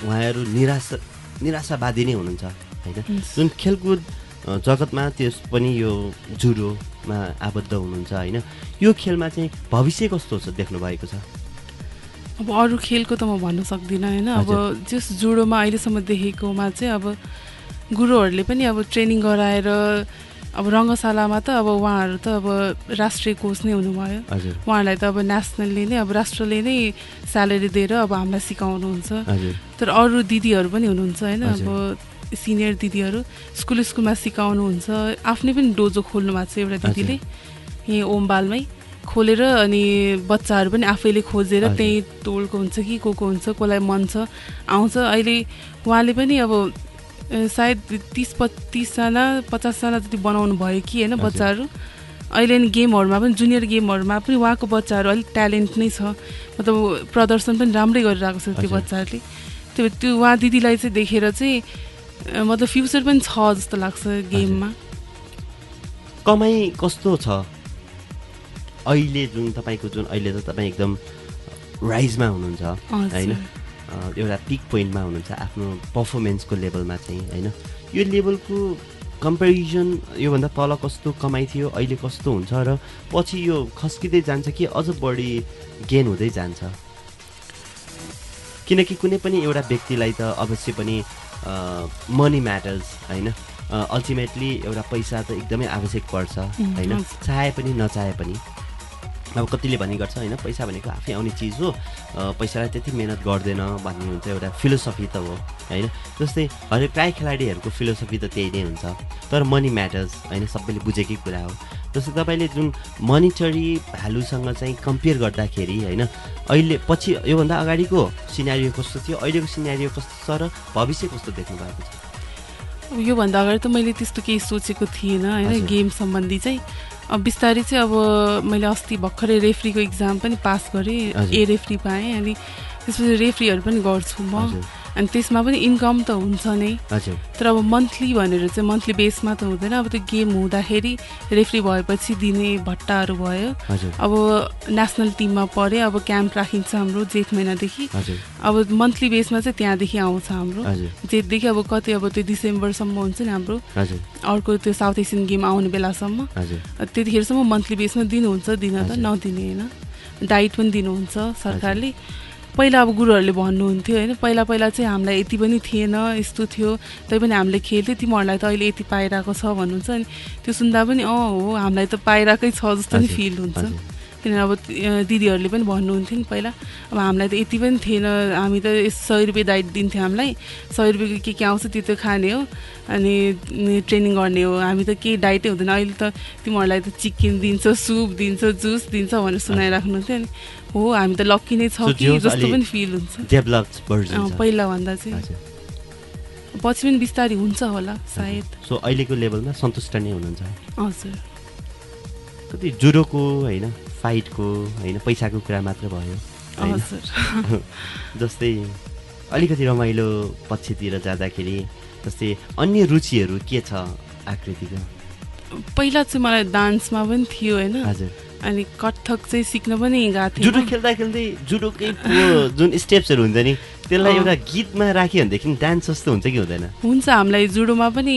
Speaker 1: उहाँहरू निराशा निराशावादी नै हुनुहुन्छ होइन। जुन खेलकुद जगतमा त्यस पनि यो जुडोमा आबद्ध हुनुहुन्छ होइन। यो खेलमा चाहिँ भविष्य कस्तो छ देख्नु भएको छ?
Speaker 2: अब अरू खेलको त म भन्न सक्दिनँ होइन। अब जस जुडोमा अहिलेसम्म देखेकोमा चाहिँ अब गुरुहरूले पनि अब ट्रेनिङ गराएर अब रङ्गशालामा त अब उहाँहरू त अब राष्ट्रिय कोच नै हुनुभयो। उहाँहरूलाई त अब नेसनलले नै अब राष्ट्रले नै स्यालेरी दिएर अब हामीलाई सिकाउनुहुन्छ। तर अरू दिदीहरू पनि हुनुहुन्छ होइन अब सिनियर दिदीहरू स्कुल स्कुलमा सिकाउनुहुन्छ। आफ्नै पनि डोजो खोल्नु भएको छ एउटा दिदीले। यहीँ ओमबालमै खोलेर अनि बच्चाहरू पनि आफैले खोजेर त्यहीँ टोलको हुन्छ कि को को हुन्छ कसलाई मन छ आउँछ। अहिले उहाँले पनि अब सायद तिस पच्चिसजना पचासजना जति बनाउनु भयो कि होइन बच्चाहरू। अहिले नि गेमहरूमा पनि जुनियर गेमहरूमा पनि उहाँको बच्चाहरू अलिक ट्यालेन्ट नै छ। मतलब प्रदर्शन पनि राम्रै गरिरहेको छ त्यो बच्चाहरूले। त्यो त्यो उहाँ दिदीलाई चाहिँ देखेर चाहिँ मतलब फ्युचर पनि छ जस्तो लाग्छ गेममा।
Speaker 1: कमाइ कस्तो छ? अहिले जुन तपाईँको जुन अहिले त तपाईँ एकदम राइजमा हुनुहुन्छ होइन? एउटा पिक पोइन्टमा हुनुहुन्छ आफ्नो पर्फर्मेन्सको लेभलमा चाहिँ होइन? यो लेभलको कम्पेरिजन योभन्दा तल कस्तो कमाइ थियो अहिले कस्तो हुन्छ र पछि यो खस्किँदै जान्छ कि अझ बढी गेन हुँदै जान्छ? किनकि कुनै पनि एउटा व्यक्तिलाई त अवश्य पनि मनी म्याटर्स होइन? अल्टिमेटली एउटा पैसा त एकदमै आवश्यक पर्छ होइन? चाहे पनि नचाहे पनि। अब कतिले भन्ने गर्छ होइन पैसा भनेको आफै आउने चिज हो। पैसालाई त्यति मिहिनेत गर्दैन भन्ने हुन्छ एउटा फिलोसफी त हो होइन। जस्तै हरेक प्रायः खेलाडीहरूको फिलोसफी त त्यही नै हुन्छ। तर मनी म्याटर्स होइन सबैले बुझेकै कुरा हो। जस्तै तपाईँले जुन मनिटरी भ्यालुसँग चाहिँ कम्पेयर गर्दाखेरि होइन अहिले पछि योभन्दा अगाडिको सिनारियो कस्तो थियो? अहिलेको सिनारियो कस्तो छ र भविष्य कस्तो देख्नु भएको छ?
Speaker 2: योभन्दा अगाडि त मैले त्यस्तो केही सोचेको थिएन होइन। गेम सम्बन्धी चाहिँ अब बिस्तारै चाहिँ अब मैले अस्ति भर्खरै रेफ्रीको इक्जाम पनि पास गरेँ ए रेफ्री पाएँ अनि त्यसपछि रेफ्रीहरू पनि गर्छु म। अनि त्यसमा पनि इन्कम त हुन्छ नै। तर अब मन्थली भनेर चाहिँ मन्थली बेसमा त हुँदैन। अब त्यो गेम हुँदाखेरि रेफ्री भएपछि दिने भट्टाहरू भयो। अब नेसनल टिममा पऱ्यो अब क्याम्प राखिन्छ हाम्रो जेठ महिनादेखि। अब मन्थली बेसमा चाहिँ त्यहाँदेखि आउँछ हाम्रो। जेठदेखि अब कति अब त्यो डिसेम्बरसम्म हुन्छ नि हाम्रो। अर्को त्यो साउथ एसियन गेम आउने बेलासम्म। त्यतिखेरसम्म मन्थली बेसमा दिनुहुन्छ दिन त नदिने होइन। डाइट पनि दिनुहुन्छ सरकारले। पहिला अब गुरुहरूले भन्नुहुन्थ्यो होइन पहिला पहिला चाहिँ हामीलाई यति पनि थिएन यस्तो थियो। तैपनि हामीले खेल्थ्यो तिमीहरूलाई त अहिले यति पाइरहेको छ भन्नुहुन्छ अनि त्यो सुन्दा पनि अँ हो हामीलाई त पाइरहेकै छ जस्तो नि फिल हुन्छ। किनभने अब दिदीहरूले पनि भन्नुहुन्थ्यो नि पहिला अब हामीलाई त यति पनि थिएन हामी त सय रुपियाँ डाइट दिन्थ्यो हामीलाई। सय रुपियाँको के के आउँछ त्यो त्यो खाने हो अनि ट्रेनिङ गर्ने हो। हामी त केही डाइटै हुँदैन। अहिले त तिमीहरूलाई त चिकन दिन्छ सुप दिन्छ जुस दिन्छ भनेर सुनाइराख्नुहुन्थ्यो नि हो हामी त लक्की नै छ कि जस्तो पनि फिल हुन्छ। पहिलाभन्दा चाहिँ। पछि पनि बिस्तारै हुन्छ होला सायद।
Speaker 1: सो अहिलेको लेभलमा सन्तुष्ट नै हुनुहुन्छ।
Speaker 2: हजुर।
Speaker 1: कति जुडोको होइन। फाइटको होइन पैसाको कुरा मात्र भयो जस्तै अलिकति रमाइलो पक्षतिर जाँदाखेरि जस्तै अन्य रुचिहरू के छ आकृतिको?
Speaker 2: पहिला चाहिँ मलाई डान्समा पनि थियो होइन? हजुर। अनि कथक चाहिँ सिक्न पनि गएको
Speaker 1: थियो जुडो खेल्दा खेल्दै जुडोकै जुन स्टेप्सहरू हुन्छ नि त्यसलाई एउटा गीतमा राख्यो भनेदेखि डान्स जस्तो हुन्छ कि हुँदैन?
Speaker 2: हुन्छ हामीलाई जुडोमा पनि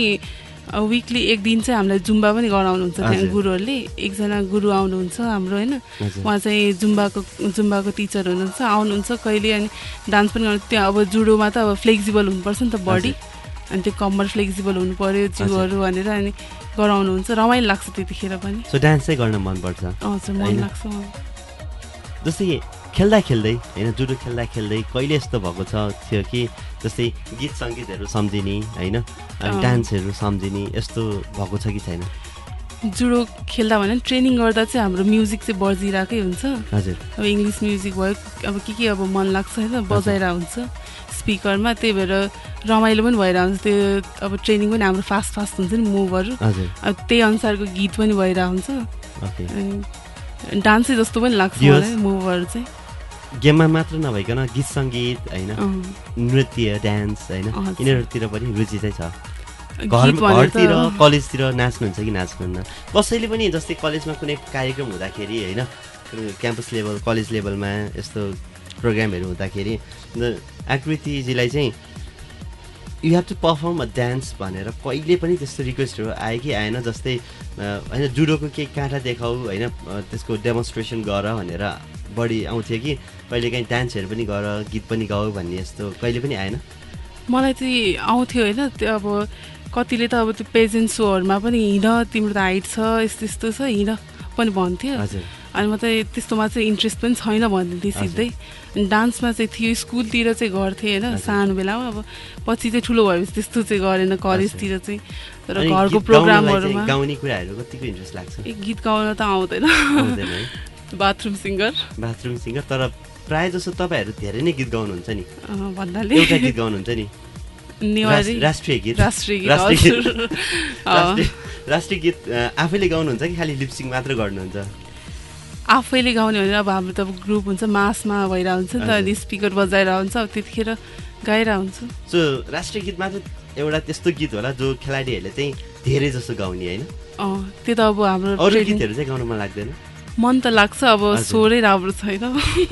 Speaker 2: विकली एक दिन चाहिँ हामीलाई जुम्बा पनि गराउनुहुन्छ त्यहाँ गुरुहरूले। एकजना गुरु आउनुहुन्छ हाम्रो होइन? उहाँ चाहिँ जुम्बाको जुम्बाको टिचर हुनुहुन्छ आउनुहुन्छ कहिले अनि डान्स पनि गर्नु त्यहाँ अब जुडोमा त अब फ्लेक्सिबल हुनुपर्छ नि त बडी। अनि त्यो कम्मर फ्लेक्सिबल हुनु पऱ्यो जिउहरू भनेर अनि गराउनुहुन्छ। रमाइलो लाग्छ त्यतिखेर पनि।
Speaker 1: डान्स चाहिँ गर्न मनपर्छ।
Speaker 2: हजुर मन लाग्छ
Speaker 1: जस्तै खेल्दा खेल्दै होइन जुडो खेल्दा खेल्दै कहिले यस्तो भएको छ थियो कि जस्तै गीत सङ्गीतहरू सम्झिने होइन अनि डान्सहरू सम्झिने यस्तो भएको छ कि छैन?
Speaker 2: जुडो खेल्दा भने ट्रेनिङ गर्दा चाहिँ हाम्रो म्युजिक चाहिँ बजिरहेकै हुन्छ।
Speaker 1: हजुर।
Speaker 2: अब इङ्ग्लिस म्युजिक भयो अब के के अब मन लाग्छ होइन बजाएर हुन्छ। स्पिकरमा त्यही भएर रमाइलो पनि भएर हुन्छ त्यो अब ट्रेनिङ पनि हाम्रो फास्ट फास्ट हुन्छ नि मुभहरू। अब त्यही अनुसारको गीत पनि भइरहेको हुन्छ। डान्सै जस्तो पनि लाग्छ मुभहरू चाहिँ।
Speaker 1: गेममा मात्र नभइकन गीत सङ्गीत होइन? नृत्य डान्स होइन? यिनीहरूतिर पनि रुचि चाहिँ छ। घर घरतिर कलेजतिर नाच्नुहुन्छ कि नाच्नुहुन्न? कसैले पनि जस्तै कलेजमा कुनै कार्यक्रम हुँदाखेरि होइन? क्याम्पस लेभल कलेज लेभलमा यस्तो प्रोग्रामहरू हुँदाखेरि आकृतिजीलाई चाहिँ you have to perform a dance भनेर कहिले पनि त्यस्तो रिक्वेस्टहरू आयो कि आएन जस्तै होइन जुडोको केही काँटा देखाऊ होइन? त्यसको डेमोन्स्ट्रेसन गर भनेर बढी आउँथ्यो कि? कहिले काहीँ डान्सहरू पनि गर गीत पनि गाऊ भन्ने यस्तो कहिले पनि आएन?
Speaker 2: मलाई चाहिँ आउँथ्यो होइन त्यो अब कतिले त अब त्यो पेजेन्ट सोहरूमा पनि हिँड तिम्रो त हाइट छ यस्तो यस्तो छ हिँड पनि भन्थ्यो। अनि म चाहिँ त्यस्तोमा चाहिँ इन्ट्रेस्ट पनि छैन भनिदिन्थेँ सिधै डान्समा चाहिँ थियो स्कुलतिर चाहिँ गर्थेँ होइन सानो बेलामा। अब पछि चाहिँ ठुलो भएपछि त्यस्तो चाहिँ गरेन कलेजतिर चाहिँ। तर घरको प्रोग्रामहरूमा।
Speaker 1: गाउने कुराहरू कतिको इन्ट्रेस्ट लाग्छ?
Speaker 2: गीत गाउन त आउँदैन। Bathroom singer.
Speaker 1: बाथरुम सिङ्गर तर प्रायः जसो तपाईँहरू धेरै नै गीत गाउनुहुन्छ नि। भन्नाले। एउटा गीत गाउनुहुन्छ नि। राष्ट्रिय गीत। राष्ट्रिय गीत राष्ट्रिय गीत। आफैले गाउनुहुन्छ कि खालि लिपसिङ मात्र गर्नुहुन्छ?
Speaker 2: आफैले गाउने भने अब हाम्रो त ग्रुप हुन्छ मासमा भइरहेको हुन्छ नि त अनि स्पिकर बजाएर हुन्छ अब त्यतिखेर गाइरह हुन्छ
Speaker 1: सो राष्ट्रिय गीत मात्र एउटा त्यस्तो गीत होला जो खेलाडीहरूले चाहिँ धेरै जस्तो गाउने होइन?
Speaker 2: त्यो त अब हाम्रो
Speaker 1: अरू गीतहरू चाहिँ गाउनु मन लाग्दैन।
Speaker 2: मन त लाग्छ अब स्वरै राम्रो छैन।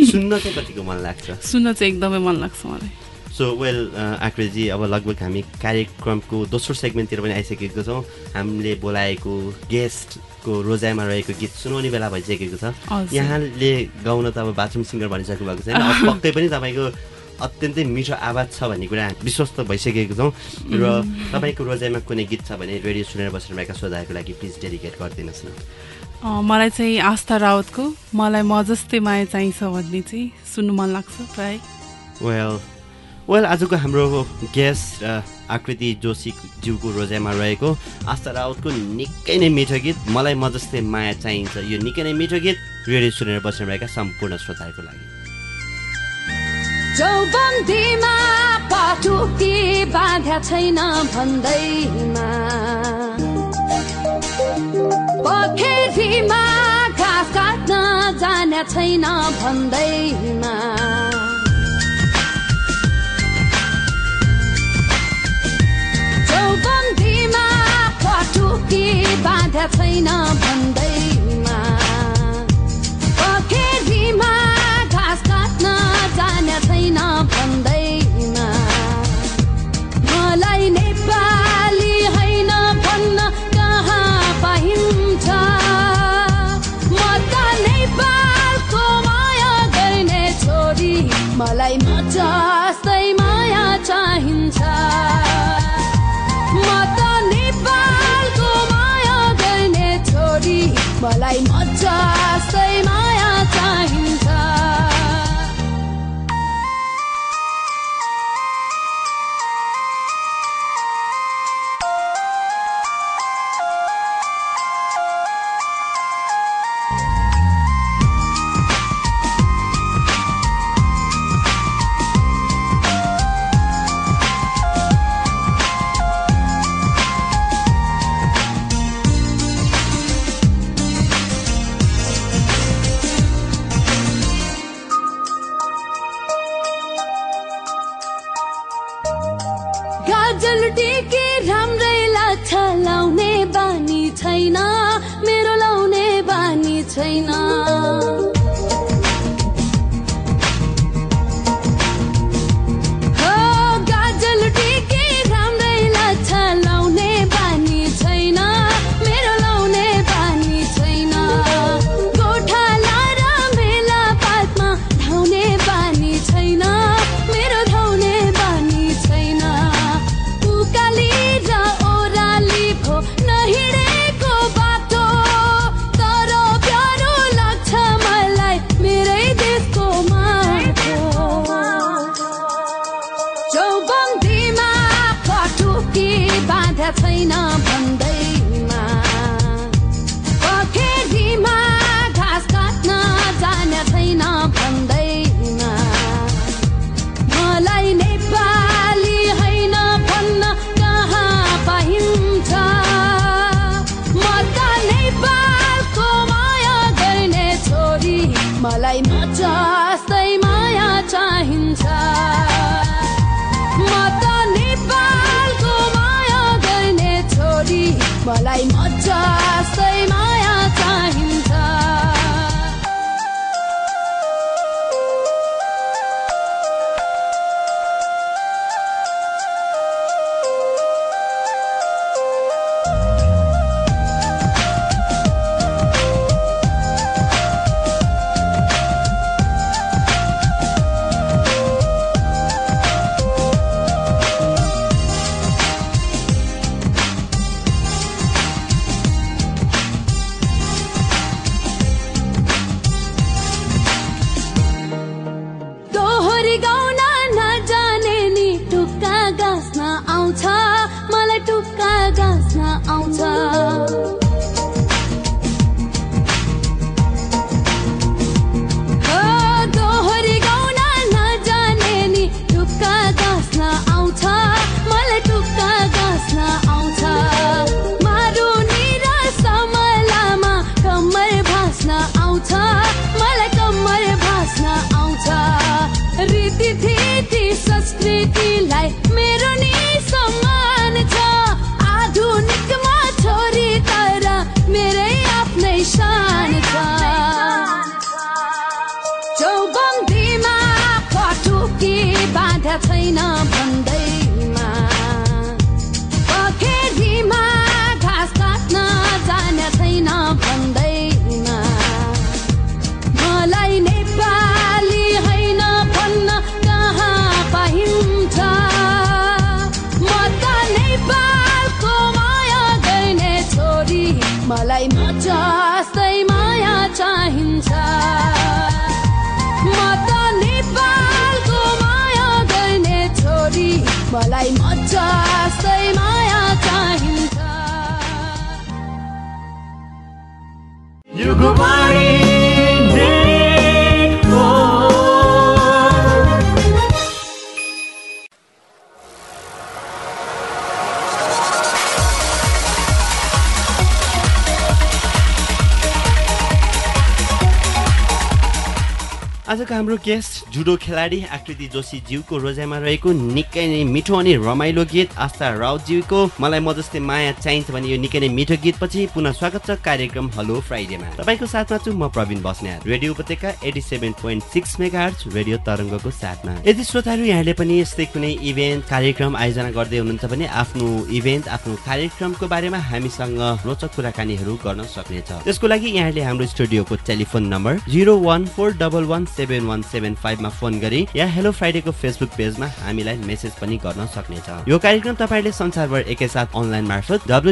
Speaker 1: सुन्न चाहिँ कतिको मन लाग्छ?
Speaker 2: सुन्न चाहिँ एकदमै मन लाग्छ मलाई।
Speaker 1: सो वेल आकृजी अब लगभग हामी कार्यक्रमको दोस्रो सेगमेन्टतिर पनि आइसकेको छौँ। हामीले बोलाएको गेस्टको रोजाइमा रहेको गीत सुनाउने बेला भइसकेको छ। यहाँले गाउन त अब बाथरुम सिङ्गर भनिसक्नु भएको छैन। पक्कै पनि तपाईँको अत्यन्तै मिठो आवाज छ भन्ने कुरा विश्वस्त भइसकेको छौँ। र तपाईँको रोजाइमा कुनै गीत छ भने रेडियो सुनेर बसेर भएका श्रोताहरूको लागि प्लिज डेडिकेट गरिदिनुहोस् न।
Speaker 2: मलाई चाहिँ आस्था रावतको मलाई म जस्तै माया चाहिन्छ भन्ने चाहिँ सुन्नु मन लाग्छ प्राय।
Speaker 1: वेल वेल आजको हाम्रो गेस्ट आकृति जोशी ज्यूको रोजाइमा रहेको आस्था रावतको निकै नै मिठो गीत मलाई म जस्तै माया चाहिन्छ। यो निकै नै मिठो गीत रेडियो सुनेर बसिरहेका सम्पूर्ण श्रोताहरूको लागि। चौबन्दीमा पाटुकी बाँध्या छैन भन्दैमा पखेरीमा घाँस काट्न जाने छैन भन्दैमा।
Speaker 3: चौबन्दीमा पटुकी बाँध छैन भन्दैमा। पखेरीमा घाँस काट्न जाने छैन
Speaker 4: I'm.
Speaker 1: why हाम्रो गेस्ट जुडो खेलाडी आकृति जोशी ज्यूको रोजाइमा रहेको निकै नै मिठो अनि रमाइलो गीत आस्था राउतज्यूको मलाई म जस्तै माया चाहिन्छ भने यो निकै नै मिठो गीत पछि पुनः स्वागत छ कार्यक्रम हेलो फ्राइडेमा। तपाईँको साथमा छु म Prabin Basnet radio Upatyaka eighty seven point six mega radio तरङ्गको साथमा। यदि श्रोताहरू यहाँले पनि यस्तै कुनै इभेन्ट कार्यक्रम आयोजना गर्दै हुनुहुन्छ भने आफ्नो इभेन्ट आफ्नो कार्यक्रमको बारेमा हामीसँग रोचक कुराकानीहरू गर्न सक्नेछ। त्यसको लागि यहाँले हाम्रो स्टुडियोको telephone number zero one four double one seven one seven फाइभमा फोन गरी या हेलो फ्राइडेको फेसबुक पेजमा हामीलाई मेसेज पनि गर्न सक्नेछ। यो कार्यक्रम तपाईँले संसारभर एकैसाथ अनलाइन मार्फत W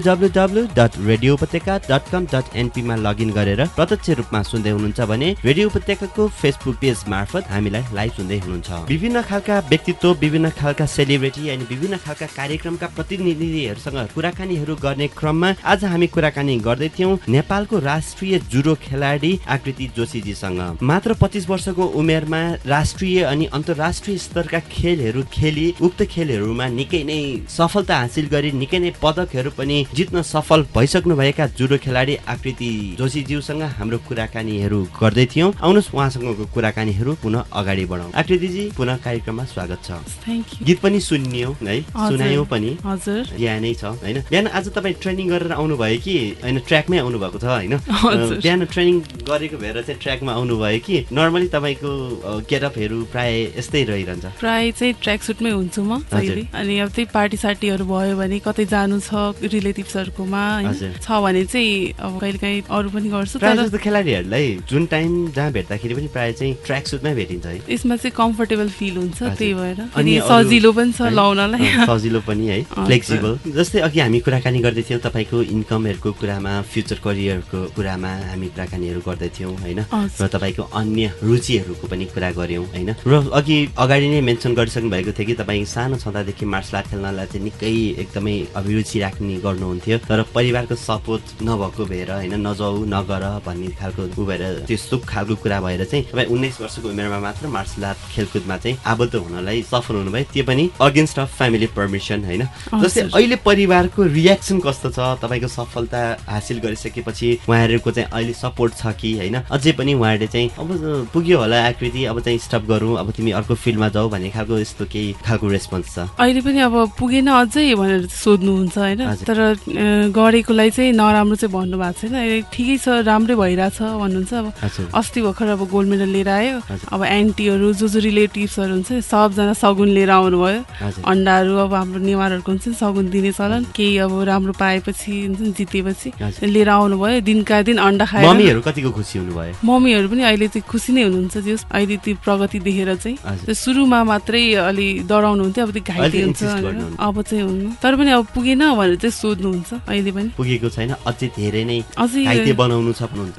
Speaker 1: dot radio Upatyaka dot com dot एनपीमा login गरेर प्रत्यक्ष रूपमा सुन्दै हुनुहुन्छ भने रेडियो उपत्यकाको फेसबुक पेज मार्फत हामीलाई लाइभ सुन्दै हुनुहुन्छ। विभिन्न खालका व्यक्तित्व विभिन्न खालका सेलिब्रेटी अनि विभिन्न खालका कार्यक्रमका प्रतिनिधिहरूसँग कुराकानीहरू गर्ने क्रममा आज हामी कुराकानी गर्दै थियौँ नेपालको राष्ट्रिय जुडो खेलाडी आकृति जोशीजीसँग। मात्र पच्चिस वर्षको उमेरमा राष्ट्रिय अनि अन्तर्राष्ट्रिय स्तरका खेलहरू खेली उक्त खेलहरूमा निकै नै सफलता हासिल गरी निकै नै पदकहरू पनि जित्न सफल भइसक्नुभएका जुडो खेलाडी आकृति जोशीज्यूसँग हाम्रो कुराकानीहरू गर्दै थियौँ। आउनुहोस् उहाँसँगको कुराकानीहरू पुनः अगाडि बढाउँ। आकृतिजी पुनः कार्यक्रममा स्वागत छ। गीत पनि सुनियो है? सुनायौँ पनि। यहाँ नै छ होइन? बिहान आज तपाईँ ट्रेनिङ गरेर आउनुभयो कि? होइन ट्र्याकमै आउनुभएको छ होइन? बिहान ट्रेनिङ गरेको भएर चाहिँ ट्र्याकमा आउनुभयो कि? नर्मली तपाईँको गेटअपहरू प्राय यस्तै रहिरहन्छ।
Speaker 2: प्राय चाहिँ ट्र्याक सुटमै हुन्छु म अनि अब त्यही पार्टी सार्टीहरू भयो भने कतै जानु छ रिलेटिभ्सहरूकोमा छ भने चाहिँ अब कहिले काहीँ अरू पनि गर्छु
Speaker 1: खेलाडीहरूलाई जुन टाइम जहाँ भेट्दाखेरि पनि प्राय चाहिँ ट्र्याक सुटमै भेटिन्छ है।
Speaker 2: यसमा चाहिँ कम्फर्टेबल फिल हुन्छ त्यही भएर। अनि सजिलो पनि छ लाउनलाई।
Speaker 1: सजिलो पनि है। फ्लेक्सिबल जस्तै अघि हामी कुराकानी गर्दै थियौँ तपाईँको इन्कमहरूको कुरामा फ्युचर करियरको कुरामा हामी कुराकानीहरू गर्दै थियौँ होइन र तपाईँको अन्य रुचिहरूको पनि कुरा गऱ्यौँ होइन? र अघि अगाडि नै मेन्सन गरिसक्नु भएको थियो कि तपाईँ सानो छँदादेखि मार्सल आर्ट खेल्नलाई चाहिँ निकै एकदमै अभिरुचि राख्ने गर्नुहुन्थ्यो तर परिवारको सपोर्ट नभएको भएर होइन नजाऊ नगर भन्ने खालको ऊ भएर त्यस्तो खालको कुरा भएर चाहिँ तपाईँ उन्नाइस वर्षको उमेरमा मात्र मार्सल आर्ट खेलकुदमा चाहिँ आबद्ध हुनलाई सफल हुनुभयो। त्यो पनि अगेन्स्ट अफ फ्यामिली पर्मिसन होइन? जस्तै अहिले परिवारको रियाक्सन कस्तो छ? तपाईँको सफलता हासिल गरिसकेपछि उहाँहरूको चाहिँ अहिले सपोर्ट छ कि होइन? अझै पनि उहाँहरूले चाहिँ अब पुग्यो होला आकृति अब चाहिँ स्टप गरौँ। अब तिमी अर्को फिल्डमा जाऊ भन्ने खालको यस्तो केही खालको रेस्पोन्स छ।
Speaker 2: अहिले पनि अब पुगेन अझै भनेर सोध्नुहुन्छ होइन? तर गरेकोलाई चाहिँ नराम्रो चाहिँ भन्नु भएको छैन। अहिले ठिकै छ राम्रै भइरहेछ भन्नुहुन्छ। अब अस्ति भर्खर अब गोल्ड मेडल लिएर आयो। अब एन्टीहरू जो जो रिलेटिभ्सहरू हुन्छ सबजना सगुन लिएर आउनुभयो। अन्डाहरू अब हाम्रो नेवारहरूको हुन्छ नि सगुन दिने चलन केही अब राम्रो पाएपछि हुन्छ नि जितेपछि लिएर आउनुभयो। दिनका दिन अन्डा
Speaker 1: खायो कतिको खुसी हुनुभयो?
Speaker 2: मम्मीहरू पनि अहिले चाहिँ खुसी नै हुनुहुन्छ त्यो अहिले त्यो प्रगति देखेर चाहिँ सुरुमा मात्रै अलि डराउनु हुन्थ्यो अब त्यो घाइते हुन्छ अब चाहिँ हुनु तर पनि अब पुगेन भनेर चाहिँ सोध्नुहुन्छ अहिले पनि।
Speaker 1: पुगेको छैन अझै धेरै नै घाइते बनाउनु सक्नुहुन्छ।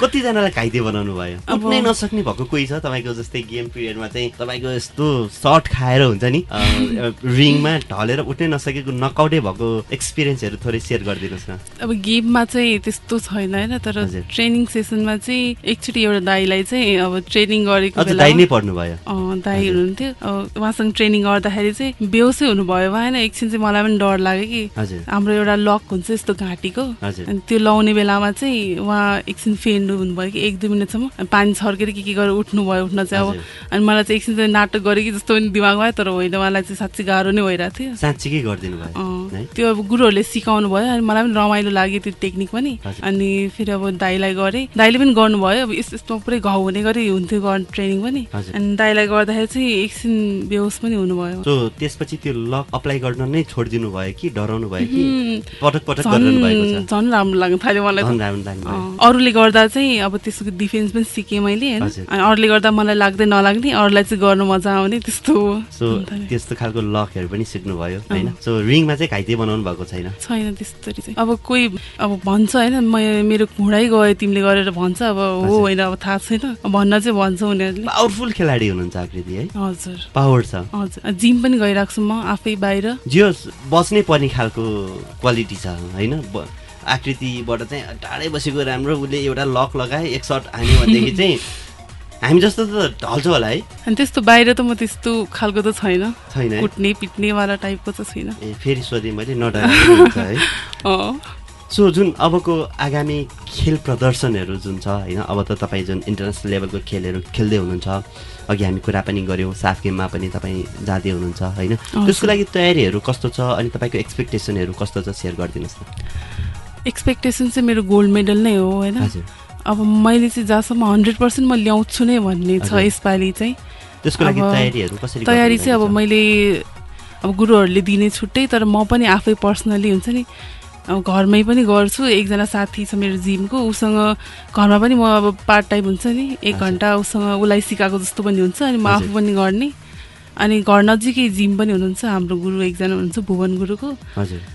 Speaker 1: कतिजनालाई घाइते बनाउनु भयो? उठ्नै नसक्ने भएको कोही छ? तपाईँको जस्तै गेम पिरियडमा चाहिँ तपाईँको यस्तो सर्ट खाएर हुन्छ नि रिङमा ढलेर उठ्नै नसकेको नकआउटै भएको एक्सपिरियन्सहरू थोरै सेयर गरिदिनुहोस् न।
Speaker 2: अब गेममा चाहिँ त्यस्तो छैन होइन तर ट्रेनिङ सेसनमा चाहिँ एकचोटि एउटा दाईलाई चाहिँ अब ट्रेनिङ गरेको
Speaker 1: बेला दाई नै पढ्नु भयो
Speaker 2: दाई हुनुहुन्थ्यो। उहाँसँग ट्रेनिङ गर्दाखेरि चाहिँ बेहोसै हुनुभयो। होइन एकछिन चाहिँ मलाई पनि डर लाग्यो कि हाम्रो एउटा लक हुन्छ यस्तो घाँटीको। अनि त्यो लाउने बेलामा चाहिँ उहाँ एकछिन फेन्ड हुनुभयो कि एक दुई मिनटसम्म। पानी छर्केर के के गरेर उठ्नुभयो उठ्न चाहिँ अब अनि मलाई चाहिँ एकछिन चाहिँ नाटक गरेँ कि जस्तो पनि दिमागमा आयो तर होइन उहाँलाई चाहिँ साँच्ची गाह्रो नै भइरहेको थियो।
Speaker 1: साँच्चीकै गरिदिनु भयो
Speaker 2: त्यो अब गुरुहरूले सिकाउनु भयो अनि मलाई पनि रमाइलो लाग्यो त्यो टेक्निक पनि। अनि फेरि अब दाईलाई गरेँ। दाईले पनि गर्नुभयो अब यस्तो यस्तो पुरै घाउ हुने गरी हुन्थ्यो ट्रेनिङ पनि। अनि दाईलाई गर्दाखेरि चाहिँ एकछिन बेहोस पनि हुनुभयो।
Speaker 1: सो त्यसपछि त्यो लक अप्लाई गर्न नै छोडिदिनु भयो कि डराउनु भयो कि? पटक पटक
Speaker 2: झन् राम्रो लाग्नु थाल्यो मलाई अरूले गर्दा चाहिँ अब त्यसको डिफेन्स पनि सिकेँ मैले होइन? अनि अरूले गर्दा मलाई लाग्दै नलाग्ने अरूलाई चाहिँ गर्नु मजा आउने त्यस्तो
Speaker 1: सो त्यस्तो खालको लकहरू पनि सिक्नुभयो होइन? सो रिङमा चाहिँ घाइते बनाउनु भएको छैन।
Speaker 2: छैन त्यस्तरी चाहिँ। अब कोही अब भन्छ होइन? म मेरो घुँडै गयो तिमीले गरेर भन्छ अब हो होइन? अब थाहा छैन। भन्न चाहिँ भन्छ उनीहरूले।
Speaker 1: पावरफुल खेलाडी हुनुहुन्छ आकृति है?
Speaker 2: हजुर।
Speaker 1: पावर छ।
Speaker 2: हजुर। जिम पनि गइरहेको छु म आफै बाहिर।
Speaker 1: जियो बस्नै पर्ने खालको क्वालिटी छ होइन? आकृतिबाट चाहिँ टाढै बसेको राम्रो उसले एउटा लक लगाए एक सर्ट हान्यो भनेदेखि चाहिँ हामी जस्तो त ढल्छ होला है?
Speaker 2: अनि त्यस्तो बाहिर त म त्यस्तो खालको त छैन। छैन कुट्ने पिट्नेवाला टाइपको त छैन।
Speaker 1: ए फेरि सोधेँ मैले नडर है? सो जुन अबको आगामी खेल प्रदर्शनहरू जुन छ होइन अब त तपाईँ जुन इन्टरनेसनल लेभलको खेलहरू खेल्दै हुनुहुन्छ अघि हामी कुरा पनि गऱ्यौँ साफ गेममा पनि तपाईँ जाँदै हुनुहुन्छ होइन? त्यसको लागि तयारीहरू कस्तो छ अनि तपाईँको एक्सपेक्टेसनहरू कस्तो छ सेयर गरिदिनुहोस् न।
Speaker 2: एक्सपेक्टेसन चाहिँ मेरो गोल्ड मेडल नै हो होइन? अब मैले चाहिँ जहाँसम्म हन्ड्रेड पर्सेन्ट म ल्याउँछु नै भन्ने छ यसपालि चाहिँ।
Speaker 1: त्यसको लागि तयारीहरू कसरी
Speaker 2: तयारी चाहिँ अब मैले अब गुरुहरूले दिने छुट्टै तर म पनि आफै पर्सनली हुन्छ नि घरमै पनि गर्छु। एकजना साथी छ मेरो जिमको उसँग घरमा पनि म अब पार्ट टाइम हुन्छ नि। एक घन्टा उसँग उसलाई सिकाएको जस्तो पनि हुन्छ अनि म आफू पनि गर्ने। अनि घर नजिकै जिम पनि हुनुहुन्छ हाम्रो गुरु एकजना हुनुहुन्छ भुवन गुरुको।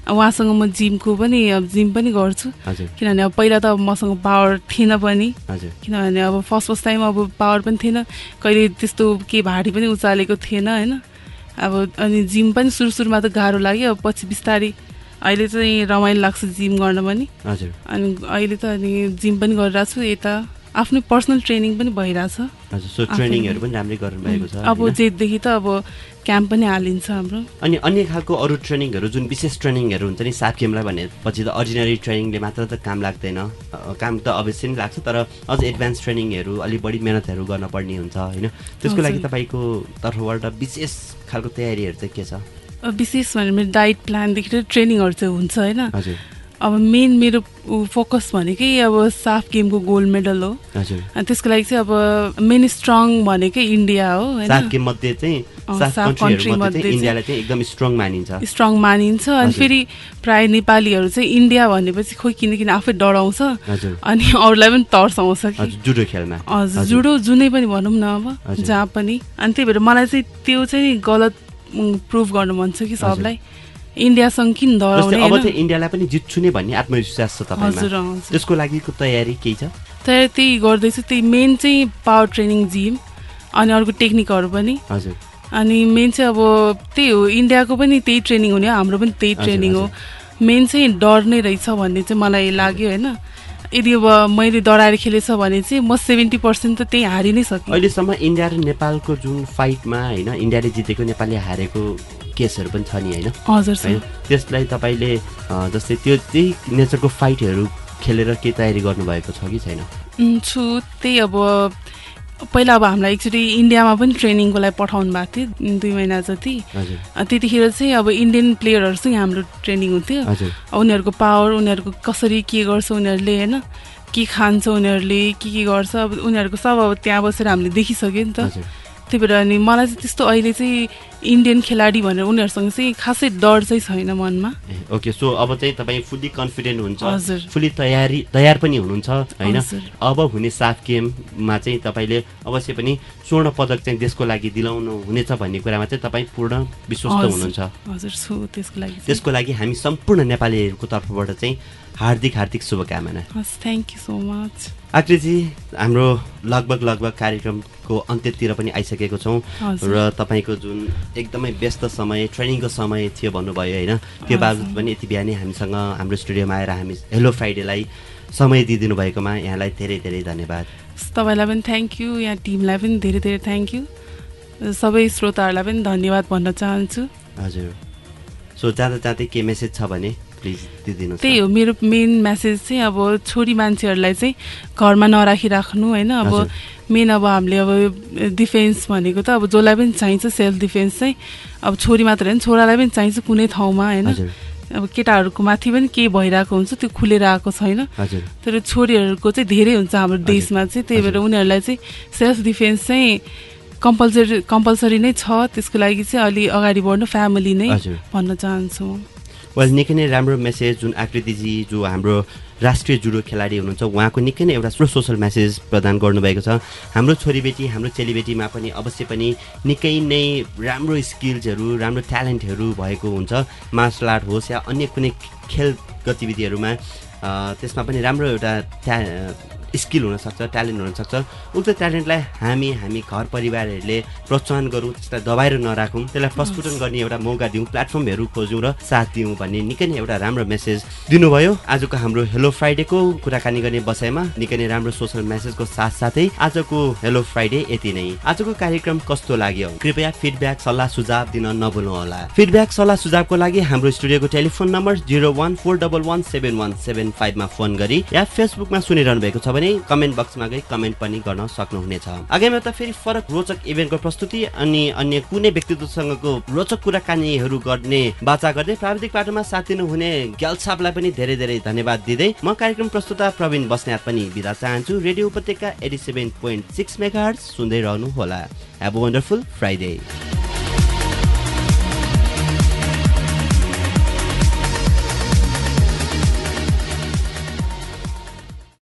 Speaker 2: उहाँसँग म जिमको पनि अब जिम पनि गर्छु। किनभने अब पहिला त अब मसँग पावर थिएन पनि। किनभने अब फर्स्ट फर्स्ट टाइम अब पावर पनि थिएन। कहिले त्यस्तो केही भारी पनि उचालेको थिएन होइन। अब अनि जिम पनि सुरु सुरुमा त गाह्रो लाग्यो। अब पछि बिस्तारै अहिले चाहिँ रमाइलो लाग्छ जिम गर्न पनि।
Speaker 1: हजुर।
Speaker 2: अनि अहिले त अनि जिम पनि गरिरहेको छु यता आफ्नो पर्सनल ट्रेनिङ पनि भइरहेछ।
Speaker 1: ट्रेनिङहरू पनि राम्रै गर्नुभएको छ
Speaker 2: अब जेदेखि त अब क्याम्प पनि हालिन्छ हाम्रो।
Speaker 1: अनि अन्य खालको अरू ट्रेनिङहरू जुन विशेष ट्रेनिङहरू हुन्छ नि सात गेमलाई भनेपछि त अर्डिनरी ट्रेनिङले मात्र त काम लाग्दैन। काम त अवश्य नै लाग्छ तर अझ एडभान्स ट्रेनिङहरू अलिक बढी मेहनतहरू गर्न पर्ने हुन्छ होइन? त्यसको लागि तपाईँको तर्फबाट विशेष खालको तयारीहरू चाहिँ के छ?
Speaker 2: विशेष भनेर मेरो डाइट प्लानदेखि लिएर ट्रेनिङहरू चाहिँ हुन्छ होइन? अब मेन मेरो फोकस भनेकै अब साफ गेमको गोल्ड मेडल हो। अनि त्यसको लागि चाहिँ अब मेन स्ट्रङ भनेकै इन्डिया हो
Speaker 1: स्ट्रङ मानिन्छ।
Speaker 2: अनि फेरि प्राय नेपालीहरू चाहिँ इन्डिया भनेपछि खोइ किन किन आफै डराउँछ। अनि अरूलाई पनि तर्साउँछ
Speaker 1: जुडो खेलमा।
Speaker 2: हजुर जुडो जुनै पनि भनौँ न अब जहाँ पनि। अनि त्यही भएर मलाई चाहिँ त्यो चाहिँ गलत प्रुभ गर्नु मन छ कि सबलाई? इन्डियासँग किन
Speaker 1: डराउने अब चाहिँ इन्डियालाई पनि जित्छु नै भन्ने आत्मविश्वास छ हजुर त्यसको लागिको तयारी केही छ?
Speaker 2: तयारी त्यही गर्दैछु। त्यही मेन चाहिँ पावर ट्रेनिङ जिम अनि अर्को टेक्निकहरू पनि।
Speaker 1: हजुर।
Speaker 2: अनि मेन चाहिँ अब त्यही हो इन्डियाको पनि त्यही ट्रेनिङ हुने हाम्रो पनि त्यही ट्रेनिङ हो। मेन चाहिँ डर नै रहेछ भन्ने चाहिँ मलाई लाग्यो होइन? यदि अब मैले डराएर खेलेछ भने चाहिँ म सेभेन्टी पर्सेन्ट त त्यही हारि नै सकेँ
Speaker 1: अहिलेसम्म इन्डिया र नेपालको जुन फाइटमा होइन इन्डियाले जितेको नेपालले हारेको केसहरू पनि छ नि होइन?
Speaker 2: हजुर
Speaker 1: होइन? त्यसलाई तपाईँले जस्तै त्यो त्यही नेचरको फाइटहरू खेलेर के तयारी गर्नुभएको छ कि छैन?
Speaker 2: छु त्यही अब पहिला अब हामीलाई एक्चुली इन्डियामा पनि ट्रेनिङको लागि पठाउनु भएको थियो दुई महिना जति। त्यतिखेर चाहिँ अब इन्डियन प्लेयरहरूसँग हाम्रो ट्रेनिङ हुन्थ्यो। उनीहरूको पावर उनीहरूको कसरी के गर्छ उनीहरूले होइन? के खान्छ उनीहरूले के के गर्छ? अब उनीहरूको सब अब त्यहाँ बसेर हामीले देखिसक्यो नि त। त्यही भएर अनि मलाई चाहिँ त्यस्तो अहिले चाहिँ इन्डियन खेलाडी भनेर उनीहरूसँग चाहिँ खासै डर चाहिँ छैन मनमा।
Speaker 1: ओके सो अब चाहिँ तपाईँ फुल्ली कन्फिडेन्ट हुन्छ हजुर। फुल्ली तयारी तयार पनि हुनुहुन्छ होइन? अब हुने साफ गेममा चाहिँ तपाईँले अवश्य पनि स्वर्ण पदक चाहिँ देशको लागि दिलाउनु हुनेछ भन्ने कुरामा चाहिँ तपाईँ पूर्ण विश्वस्त हुनुहुन्छ।
Speaker 2: हजुर छु त्यसको लागि
Speaker 1: त्यसको लागि हामी सम्पूर्ण नेपालीहरूको तर्फबाट चाहिँ हार्दिक हार्दिक शुभकामना।
Speaker 2: थ्याङ्क यू सो मच
Speaker 1: आकृति हाम्रो लगभग लगभग कार्यक्रमको अन्त्यतिर पनि आइसकेको छौँ र तपाईँको जुन एकदमै व्यस्त समय ट्रेनिङको समय थियो भन्नुभयो होइन? त्यो बावजुद पनि यति बिहानै हामीसँग हाम्रो स्टुडियोमा आएर हामी हेलो फ्राइडेलाई समय दिइदिनु भएकोमा यहाँलाई धेरै धेरै धन्यवाद।
Speaker 2: तपाईँलाई पनि थ्याङ्क यू यहाँ टिमलाई पनि धेरै धेरै थ्याङ्क यू सबै श्रोताहरूलाई पनि धन्यवाद भन्न चाहन्छु।
Speaker 1: हजुर। सो जाँदा जाँदै के मेसेज छ भने?
Speaker 2: त्यही हो मेरो मेन मेसेज चाहिँ अब छोरी मान्छेहरूलाई चाहिँ घरमा नराखिराख्नु होइन। अब मेन अब हामीले अब डिफेन्स भनेको त अब जसलाई पनि चाहिन्छ सेल्फ डिफेन्स चाहिँ अब छोरी मात्र होइन छोरालाई पनि चाहिन्छ कुनै ठाउँमा होइन। अब केटाहरूको माथि पनि केही भइरहेको हुन्छ त्यो खुलेर आएको छैन। तर छोरीहरूको चाहिँ धेरै हुन्छ हाम्रो देशमा चाहिँ त्यही भएर उनीहरूलाई चाहिँ सेल्फ डिफेन्स चाहिँ कम्पलसरी कम्पलसरी नै छ। त्यसको लागि चाहिँ अलि अगाडि बढ्नु फ्यामिली नै भन्न चाहन्छु।
Speaker 1: वेल निकै नै राम्रो मेसेज जुन आकृतिजी जो हाम्रो राष्ट्रिय जुडो खेलाडी हुनुहुन्छ उहाँको निकै नै एउटा सोसल मेसेज प्रदान गर्नुभएको छ। हाम्रो छोरीबेटी हाम्रो चेलीबेटीमा पनि अवश्य पनि निकै नै राम्रो स्किल्सहरू राम्रो ट्यालेन्टहरू भएको हुन्छ। मार्सल आर्ट होस् या अन्य कुनै खेल गतिविधिहरूमा त्यसमा पनि राम्रो एउटा स्किल हुनसक्छ ट्यालेन्ट हुनसक्छ। उक्त ट्यालेन्टलाई हामी हामी घर परिवारहरूले प्रोत्साहन गरौँ त्यसलाई दबाएर नराखौँ। त्यसलाई प्रस्फुटन गर्ने एउटा मौका दिउँ प्लेटफर्महरू खोज्यौँ र साथ दिउँ भन्ने निकै नै एउटा राम्रो मेसेज दिनुभयो। आजको हाम्रो हेलो फ्राइडेको कुराकानी गर्ने बसाइमा निकै नै राम्रो सोसल मेसेजको साथसाथै आजको हेलो फ्राइडे यति नै। आजको कार्यक्रम कस्तो लाग्यो? कृपया फिडब्याक सल्लाह सुझाव दिन नभुल्नु होला फिडब्याक सल्लाह सुझावको लागि हाम्रो स्टुडियोको telephone number zero one four double one seven one seven फाइभमा फोन गरी या फेसबुकमा सुनिरहनु भएको छ भने कमेन्ट बक्समा गई कमेन्ट पनि गर्न सक्नुहुनेछ। आगामी त फेरि फरक रोचक इभेन्टको प्रस्तुति अनि अन्य कुनै व्यक्तित्वसँगको रोचक कुराकानीहरू गर्ने बाचा गर्दै प्राविधिक बाटोमा साथ दिनुहुने ग्यालसापलाई पनि धेरै धेरै धन्यवाद दिँदै म कार्यक्रम प्रस्तुता प्रवीण बस्नेत पनि बिदा चाहन्छु। Radio Upatyaka eighty seven point six mega सुन्दै रहनु होला हेभ वन्डरफुल फ्राइडे